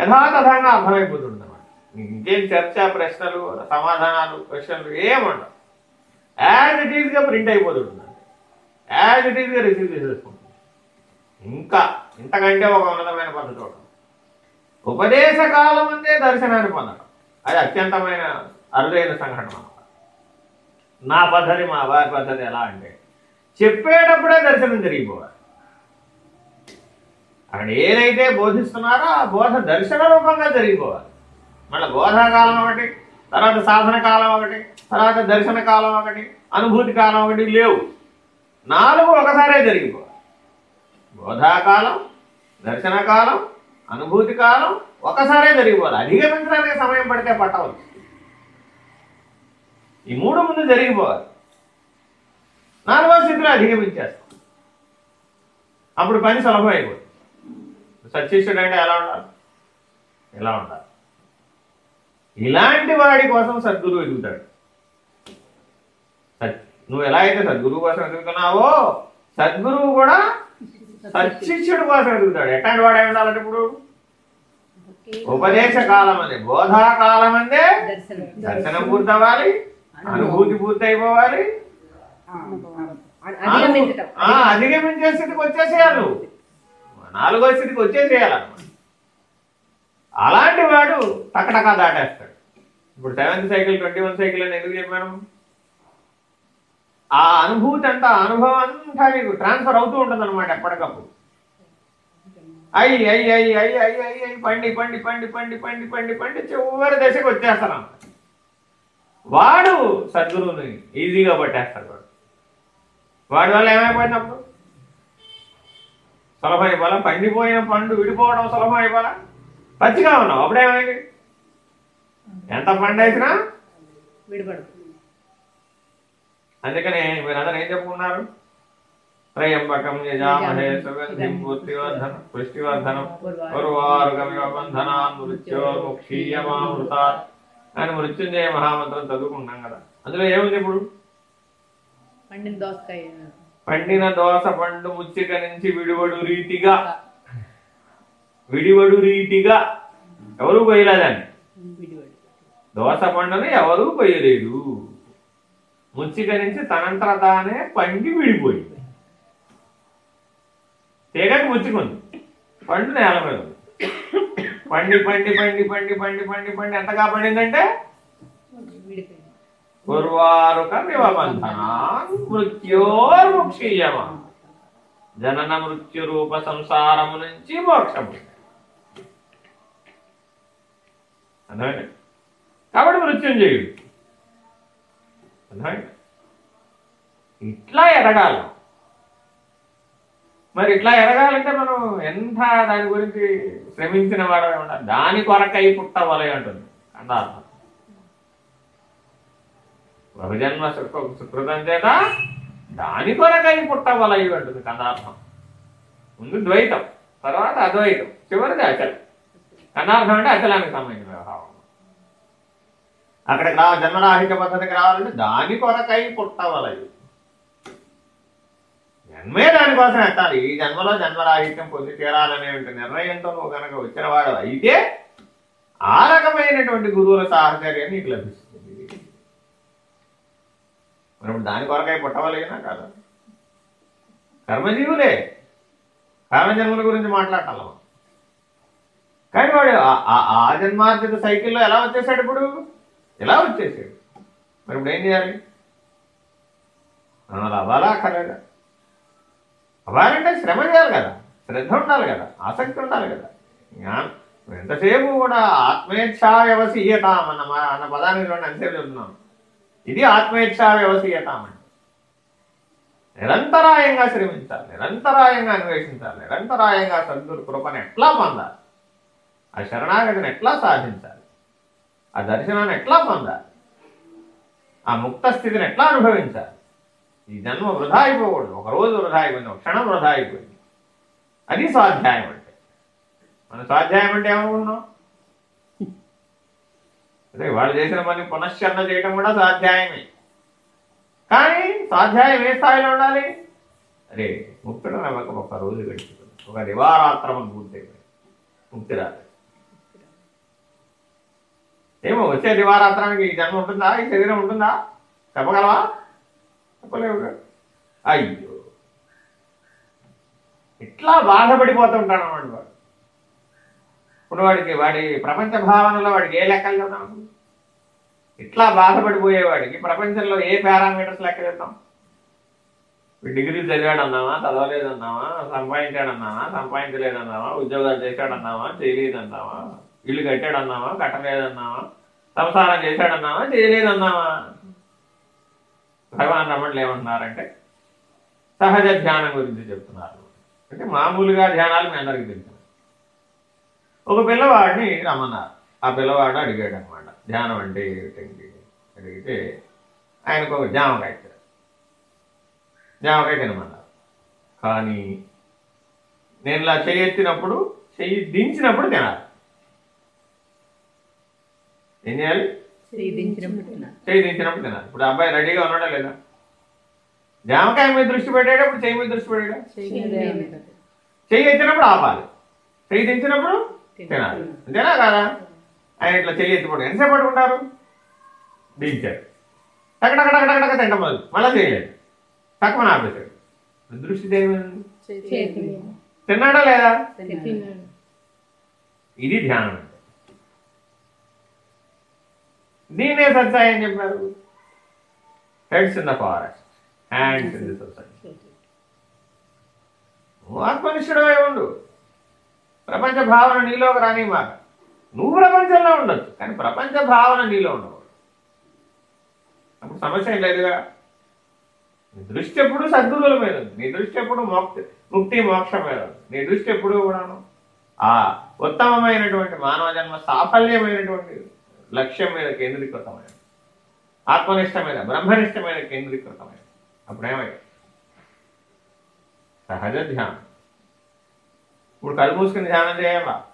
యథాతథంగా అర్థమైపోతుందన్నమాట. ఇంకేం చర్చ ప్రశ్నలు సమాధానాలు క్వశ్చన్లు ఏమండవు యాజ్ ఇట్ ఈజ్గా ప్రింట్ అయిపోతుంటుంది యాజ్ ఇట్ ఈజ్గా రిసీవ్ చేసేసుకుంటుంది. ఇంకా ఇంతకంటే ఒక ఉన్నతమైన పద్ధతి ఉపదేశ కాలం అందే దర్శనాన్ని పొందడం అది అత్యంతమైన అరుదైన సంఘటన. నా పద్ధతి మా వారి పద్ధతి ఎలా అంటే చెప్పేటప్పుడే దర్శనం జరిగిపోవాలి. అక్కడ ఏదైతే బోధిస్తున్నారో ఆ బోధ దర్శన రూపంగా జరిగిపోవాలి. మళ్ళీ బోధాకాలం ఒకటి తర్వాత సాధన కాలం ఒకటి తర్వాత దర్శన కాలం ఒకటి అనుభూతి కాలం ఒకటి లేవు. నాలుగు ఒకసారే జరిగిపోవాలి. బోధాకాలం దర్శన కాలం అనుభూతి కాలం ఒకసారే జరిగిపోవాలి. అధిగమించడానికి సమయం పడితే పట్టవచ్చు ఈ మూడు ముందు జరిగిపోవాలి. నాలుగో స్థితిలో అధిగమించేస్తాం. అప్పుడు పని సులభం అయిపోతుంది. సత్యశుడు అంటే ఎలా ఉండాలి? ఎలా ఉండాలి? ఇలాంటి వాడి కోసం సద్గురువు ఎదుగుతాడు. నువ్వు ఎలా అయితే సద్గురువు కోసం ఎదుగుతున్నావో సద్గురువు కూడా సత్శిష్యుడు కోసం ఎదుగుతాడు ఎట్లాంటి వాడు ఉండాలంటే ఇప్పుడు? ఉపదేశ కాలం అందే బోధా కాలం అందే దర్శనం పూర్తవ్వాలి అనుభూతి పూర్తి అయిపోవాలి అధిగమించటం. ఆ, అధిగమించే స్థితికి వచ్చేసేయాలి. నాలుగో స్థితికి వచ్చేసేయాలన్నమాట అలాంటి వాడు టకటకా దాటేస్తాడు. ఇప్పుడు seventh cycle twenty one cycle అని ఎందుకు చెప్పాను? ఆ అనుభూతి అంతా అనుభవం అంతా మీకు ట్రాన్స్ఫర్ అవుతూ ఉంటుంది అనమాట ఎప్పటికప్పుడు అయ్యి అయ్యి అయ్యి అయ్యి అయ్యి అయ్యి అయ్యి పండి పండి పండి పండి పండి పండి పండి చివరి దశకు వచ్చేస్తాను వాడు సద్గురువుని ఈజీగా పట్టేస్తాడు వాడు. వాడి వల్ల ఏమైపోయింది అప్పుడు సులభం పండిపోయిన పండు విడిపోవడం సులభం అయిపోవాలా పచ్చిగా ఉన్నావు. అప్పుడేమైంది? ఎంత పండు విడిపడు అందుకనే మీరందరూ ఏం చెప్పుకున్నారు? త్రయంబకం యజామహే సుగంధిం పూర్తివర్ధనం పుష్టివర్ధనం ఉర్వారుగమివ బంధనాన్ మృత్యోర్ముక్షీయమామృత అని మృత్యుంజయ మహామంత్రం చదువుకుంటాం కదా. అందులో ఏముంది ఇప్పుడు? పండిన దోసకాయ పండిన దోస పండు ముచ్చిక నుంచి విడివడు రీతిగా. విడివడు రీతిగా. ఎవరు పోయలేదని విడిపడు దోస పండుని ఎవరూ పోయలేదు ముచ్చికరించి తనంతర తానే పండి విడిపోయింది. తీగకి ముచ్చుకుంది. పండు నేల మీద పండి పండి పండి పండి పండి పండి పండి. ఎంతగా పండిందంటే విడిపోయింది పూర్వారుక జనన మృత్యు రూప సంసారము నుంచి మోక్షము. అర్థమైంది? కాబట్టి మృత్యుంజయుడు. అన్నాడు. ఇట్లా ఎదగాల. మరి ఇట్లా ఎదగాలంటే మనం ఎంత దాని గురించి శ్రమించిన వాడమే ఉండాలి. దాని కొరకై పుట్టవలే అంటుంది అంటారు బహుజన్మ సుఖ- సుకృతం చేత దాని కొరకై పుట్టవలయి అంటుంది కదార్థం ముందు ద్వైతం తర్వాత అద్వైతం. చివరిది అచలం. కదార్థం అంటే అచలానికి సంబంధించిన వ్యవహారం. అక్కడికి రా జన్మరాహిక పద్ధతికి రావాలంటే దాని కొరకై పుట్టవలయి జన్మే దానికోసం ఎత్తాలి. ఈ జన్మలో జన్మరాహిత్యం పొంది తీరాలనే నిర్ణయంతో నువ్వు కనుక వచ్చిన వాడు అయితే ఆ రకమైనటువంటి గురువుల సాహచర్యం నీకు లభిస్తుంది. మరి దాని కొరకై పుట్టవలేనా కాదు? కర్మజీవులే. కర్మజన్మల గురించి మాట్లాడాలి కానీ వాడు ఆ- ఆ జన్మార్జిత సైకిల్లో ఎలా వచ్చేసాడు ఇప్పుడు? ఇలా వచ్చేసాడు? మరి ఇప్పుడు ఏం చేయాలి? మనం అలా అవ్వాలా అక్కర్లేదా? అవ్వాలంటే శ్రమ చేయాలి కదా. శ్రద్ధ ఉండాలి కదా. ఆసక్తి ఉండాలి కదా. జ్ఞానం ఎంతసేపు కూడా ఆత్మేచ్ఛా వ్యవసీయత అన్న అన్న పదానికి రెండు అంతసేపు చెప్తున్నాం. ఇది ఆత్మేచ్ఛా వ్యవసీయత అంటే నిరంతరాయంగా శ్రమించాలి. నిరంతరాయంగా అన్వేషించాలి. నిరంతరాయంగా సద్గురు కృపను ఎట్లా పొందాలి? ఆ శరణాగతిని ఎట్లా సాధించాలి? ఆ దర్శనాన్ని ఎట్లా పొందాలి? ఆ ముక్త స్థితిని ఎట్లా అనుభవించాలి? ఈ జన్మ వృధా అయిపోకూడదు. ఒక రోజు వృధా అయిపోయింది ఒక క్షణం వృధా అయిపోయింది. అది స్వాధ్యాయం అంటే. మన స్వాధ్యాయం అంటే ఏమనుకుంటున్నాం? అదే వాళ్ళు చేసిన పని పునశ్చరణ చేయడం కూడా స్వాధ్యాయమే. కానీ స్వాధ్యాయం ఏ స్థాయిలో ఉండాలి? అరే ముక్తుడు నమ్మకం ఒక రోజు గడిచిపోయింది ఒక నివారాత్రమం పూర్తయిపోయింది. ముక్తి రాలేదు ఏమో వచ్చే దివారాత్రానికి ఈ జన్మ ఉంటుందా? ఈ శరీరం ఉంటుందా? చెప్పగలవా? చెప్పలేవు అయ్యో. ఇట్లా బాధపడిపోతుంటాడు అన్నమాట వాడు. ఇప్పుడు వాడికి వాడి ప్రపంచ భావనలో వాడికి ఏ లెక్కలు చెప్తాం? ఇట్లా బాధపడిపోయేవాడికి? ప్రపంచంలో ఏ పారామీటర్స్ లెక్క చెప్తాం? డిగ్రీ చదివాడు అన్నామా చదవలేదన్నామా సంపాదించాడు సంపాదించలేదన్నావా? ఉద్యోగాలు చేశాడన్నామా చేయలేదన్నామా ఇల్లు కట్టాడన్నావా? కట్టలేదన్నావా? సంసారం చేశాడన్నావా? చేయలేదన్నావా? భగవాన్ రమణులు ఏమంటున్నారంటే సహజ ధ్యానం గురించి చెప్తున్నారు. అంటే మామూలుగా ధ్యానాలు మీ అందరికీ తెలుసు. ఒక పిల్లవాడిని రమ్మన్నారు. ఆ పిల్లవాడు అడిగాడు అనమాట ధ్యానం అంటే ఏమిటండి? అడిగితే ఆయనకు ఒక జామకాయ ఇచ్చారు. జామకాయ తినమన్నారు. కానీ నేను ఇలా చెయ్యి ఎత్తినప్పుడు చెయ్యి దించినప్పుడు తినాలి. ఏం చేయాలి చేయి దించినప్పుడు తినాలి. ఇప్పుడు అబ్బాయి రెడీగా ఉన్నాడా లేదా? జామకాయ మీద దృష్టి పెట్టేటప్పుడు చేయి మీద దృష్టి పెట్టాడా చెయ్యి ఎత్తినప్పుడు ఆపాలి. చెయ్యి దించినప్పుడు తినాలి. అంతేనా కదా? ఆయన ఇట్లా చెయ్యి ఎత్తిపోవడం ఎంతసేపు పట్టుకుంటారు? దించారు టక టక టక టక టక తింట మొదలు. మళ్ళీ చేయలేదు. తక్కువ ఆపేశాడు దృష్టి? తిన్నాడా లేదా? ఇది ధ్యానం. నేనే దీన్నే అని చెప్పారు? Heads in the forest hands in the society నువ్వు ఆత్మనిష్ఠుడమే ఉండు. ప్రపంచ భావన నీలోకి రాని మాట. నువ్వు ప్రపంచంలో ఉండొచ్చు కానీ ప్రపంచ భావన నీలో ఉండవు అప్పుడు సమస్య ఏం లేదుగా నీ దృష్టి ఎప్పుడు సద్గురువుల మీద ఉంది. నీ దృష్టి ఎప్పుడు మోక్తి ముక్తి మోక్షం మీద ఉంది. నీ దృష్టి ఎప్పుడు కూడాను ఆ ఉత్తమమైనటువంటి మానవ జన్మ సాఫల్యమైనటువంటిది. లక్ష్యం మీద కేంద్రీకృతమైంది ఆత్మనిష్ట మీద బ్రహ్మనిష్ట మీద అప్పుడేమైంది సహజ ధ్యానం. ఇప్పుడు కళ్ళు మూసుకుని ధ్యానం చేయాలా?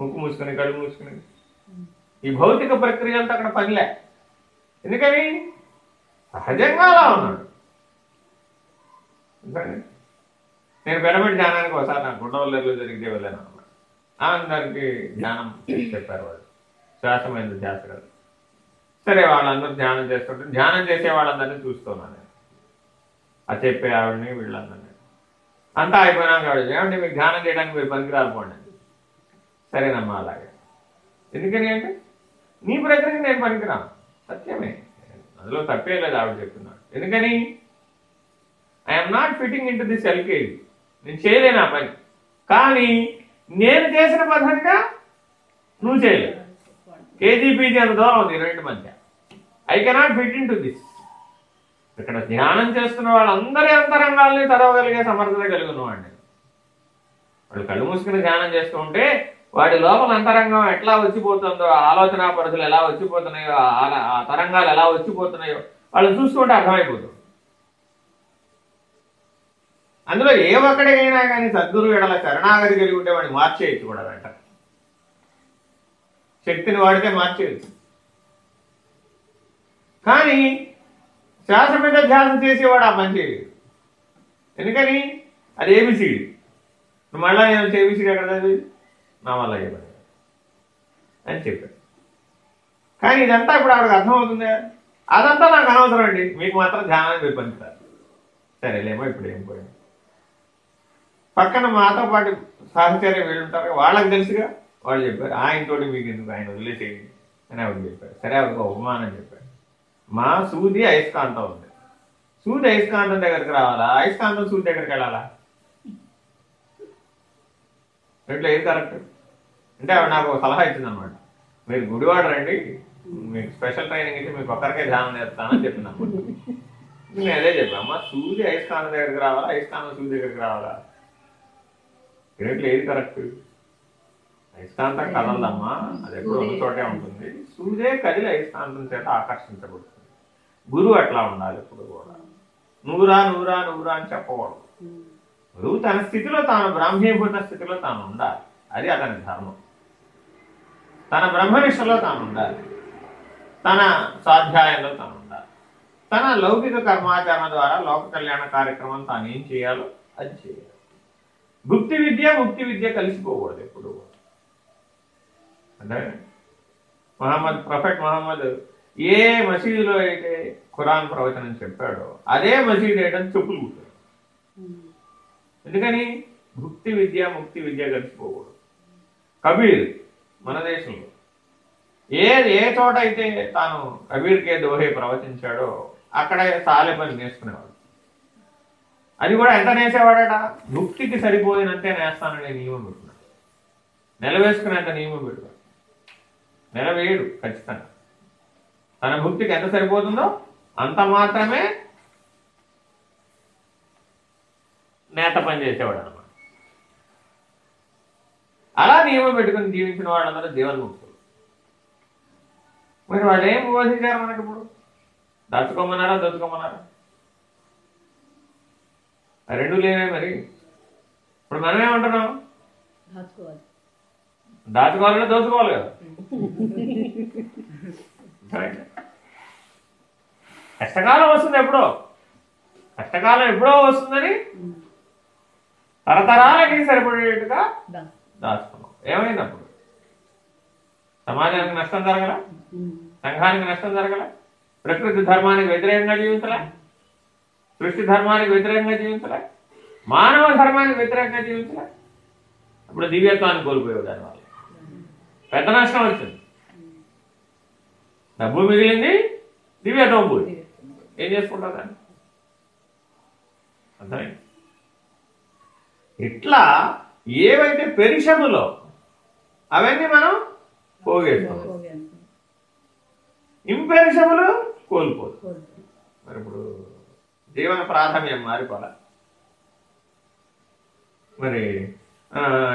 ముక్కు మూసుకుని కళ్ళు మూసుకుని. ఈ భౌతిక ప్రక్రియ అంతా అక్కడ పనిలే. ఎందుకని? సహజంగా అలా ఉన్నాడు. నేను పిరమిడ్ ధ్యానానికి ఒకసారి నాకు గుండవల్లేరులో జరిగితే వెళ్ళాను అనమాట దానికి ధ్యానం చెప్పారు వాళ్ళు. శ్వాసమైన ధ్యాస కదా. సరే వాళ్ళందరూ ధ్యానం చేస్తుంటే ధ్యానం చేసే వాళ్ళందరినీ చూస్తున్నాను నేను. ఆ చెప్పే ఆవిడని వీళ్ళందరినీ. అంతా అయిపోయినాక ఆవిడ ఏమంటే మీకు ధ్యానం చేయడానికి మీరు పనికిరాలి సరేనమ్మా అలాగే. ఎందుకని అంటే నీ ప్రక్రియకి నేను పనికిరాను. సత్యమే. అందులో తప్పే లేదు ఆవిడ చెప్తున్నాడు. ఎందుకని? I'm not fitting into this LKG నేను చేయలేను ఆ పని. కానీ నేను చేసిన పద్ధతిగా నువ్వు చేయలేదు కేజీ పీజీ అంత దూరం ఉంది రెండు మధ్య. I cannot fit into this ఇక్కడ ధ్యానం చేస్తున్న వాళ్ళందరి అంతరంగాల్ని తరవగలిగే సమర్థత కలిగి ఉన్నవాడిని వాళ్ళు కళ్ళు మూసుకుని ధ్యానం చేస్తూ ఉంటే వాడి లోపల అంతరంగం ఎట్లా వచ్చిపోతుందో ఆలోచన పరిధులు ఎలా వచ్చిపోతున్నాయో ఆ ఆల- ఆ తరంగాలు ఎలా వచ్చిపోతున్నాయో వాళ్ళు చూసుకుంటే అర్థమైపోతుంది. అందులో ఏ ఒక్కడికైనా కానీ సద్గురు ఎడల శరణాగతి కలిగి ఉంటే వాడిని మార్చేయచ్చు కూడా వెంట శక్తిని వాడితే మార్చేయచ్చు కానీ శ్వాస మీద ధ్యానం చేసేవాడు ఆ పని చేయలేదు. ఎందుకని? అది ఏబిసిడి నువ్వు మళ్ళా నేను ఏబిసిడి ఎక్కడ చదివి నా వల్ల ఏ అని చెప్పాడు. కానీ ఇదంతా ఇప్పుడు ఆవిడకి అర్థమవుతుంది? అదంతా నాకు అనవసరం అండి. మీకు మాత్రం ధ్యానాన్ని మీరు సరేలేమో ఇప్పుడు ఏం పోయింది? పక్కన మాతో పాటు సహచర్యం వీళ్ళుంటారు వాళ్ళకి తెలుసుగా? వాళ్ళు చెప్పారు ఆయనతోటి మీకు ఎందుకు ఆయన వదిలేసేయండి అని ఆవిడ చెప్పారు. సరే ఆవిడ ఉపమానం చెప్పారు. మా సూది అయస్కాంతం ఉంది. సూది అయస్కాంతం దగ్గరికి రావాలా? అయస్కాంతం సూది దగ్గరికి వెళ్ళాలా? ఇట్లా ఏది కరెక్ట్? అంటే ఆవిడ నాకు ఒక సలహా ఇచ్చిందనమాట మీరు గుడివాడ రండి మీకు స్పెషల్ ట్రైనింగ్ ఇచ్చి మీకు ఒక్కరికే ధ్యానం చేస్తానని చెప్పింది అనమాట నేను అదే చెప్పాను అమ్మ సూది అయస్కాంతం దగ్గరికి రావాలా? అయస్కాంతం సూది దగ్గరికి రావాలా? ఇట్లా ఏది కరెక్ట్? అయస్కాంతం కదలదమ్మా. అది ఎప్పుడు ఒక చోటే ఉంటుంది. సూదే కదిలి అయస్కాంతం చేత ఆకర్షించబడుతుంది. గురువు అట్లా ఉండాలి ఎప్పుడు కూడా. నూరా నూరా నూరా అని చెప్పకూడదు. గురువు తన స్థితిలో తాను బ్రాహ్మీభూత స్థితిలో తాను ఉండాలి. అది అతని ధర్మం. తన బ్రహ్మనిష్టలో తాను ఉండాలి. తన స్వాధ్యాయంలో తాను ఉండాలి. తన లౌకిక కర్మాచరణ ద్వారా లోక కళ్యాణ కార్యక్రమం తాను ఏం చేయాలో అది చేయాలి. భుక్తి విద్య ముక్తి విద్య కలిసిపోకూడదు ఎప్పుడు కూడా. అంటే మహమ్మద్ ప్రొఫెట్ మహమ్మద్ ఏ మసీదులో అయితే ఖురాన్ ప్రవచనం చెప్పాడో అదే మసీదు వేయడం చెప్పులు కుట్టాడు. ఎందుకని? భుక్తి విద్య ముక్తి విద్య కలిసిపోకూడదు కబీర్ మన దేశంలో ఏ ఏ చోట అయితే తాను కబీర్కే దోహే ప్రవచించాడో అక్కడే సాలె పని నేర్చుకునేవాడు. అది కూడా ఎంత నేసేవాడట భుక్తికి సరిపోయినంతే నేస్తాననే నియమం పెట్టుకున్నాడు నెలవేసుకునేంత నియమం పెట్టుకున్నాడు నెల వేయడు ఖచ్చితంగా. తన భుక్తికి ఎంత సరిపోతుందో అంత మాత్రమే నేత పని చేసేవాడు అనమాట అలా నియమం పెట్టుకుని జీవించిన వాళ్ళందరూ జీవన్ముక్తులు మరి వాళ్ళు ఏం బోధించారు మనకి ఇప్పుడు? దచ్చుకోమన్నారా దచ్చుకోమన్నారా రెండు లేవే మరి. ఇప్పుడు మనం ఏమంటున్నాం దాచుకోవాలి. దాచుకోవాలంటే దోచుకోవాలి కదా. కష్టకాలం వస్తుంది ఎప్పుడో. కష్టకాలం ఎప్పుడో వస్తుందని తరతరాలకి సరిపడేట్టుగా. దాచుకున్నాం. ఏమైంది అప్పుడు సమాజానికి నష్టం జరగల? సంఘానికి నష్టం జరగల? ప్రకృతి ధర్మానికి వ్యతిరేకంగా జీవించలే? సృష్టి ధర్మానికి వ్యతిరేకంగా జీవించలే? మానవ ధర్మానికి వ్యతిరేకంగా జీవించలే? అప్పుడు దివ్యత్వాన్ని కోల్పోయావు దానివల్ల. పెద్ద నష్టం వచ్చింది డబ్బు మిగిలింది దివ్యత్వం పోయి. ఏం చేసుకుంటావు దాన్ని? అర్థమైంది? ఇట్లా ఏవైతే పెరిషములో అవన్నీ మనం పోగేసుకున్నాం. ఇంపెరిషములు కోల్పోదు మరి ఇప్పుడు జీవన ప్రాధాన్యం మారిపోలే? మరి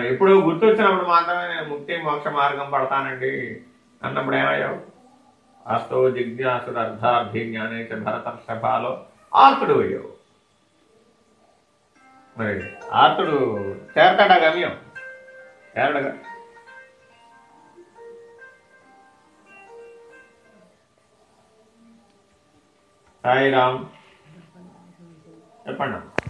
ఎప్పుడో గుర్తొచ్చినప్పుడు మాత్రమే నేను ముక్తి మోక్ష మార్గం పడతానండి అన్నప్పుడు ఏమయ్యావు? అస్తో జిజ్ఞాసుడు అర్థార్థి జ్ఞానేచ భరతర్షభాలో ఆర్తుడు అయ్యావు. మరి ఆర్తుడు చేరతాడా గమ్యం? చేరడగా సాయిరామ్ చెప్పండి.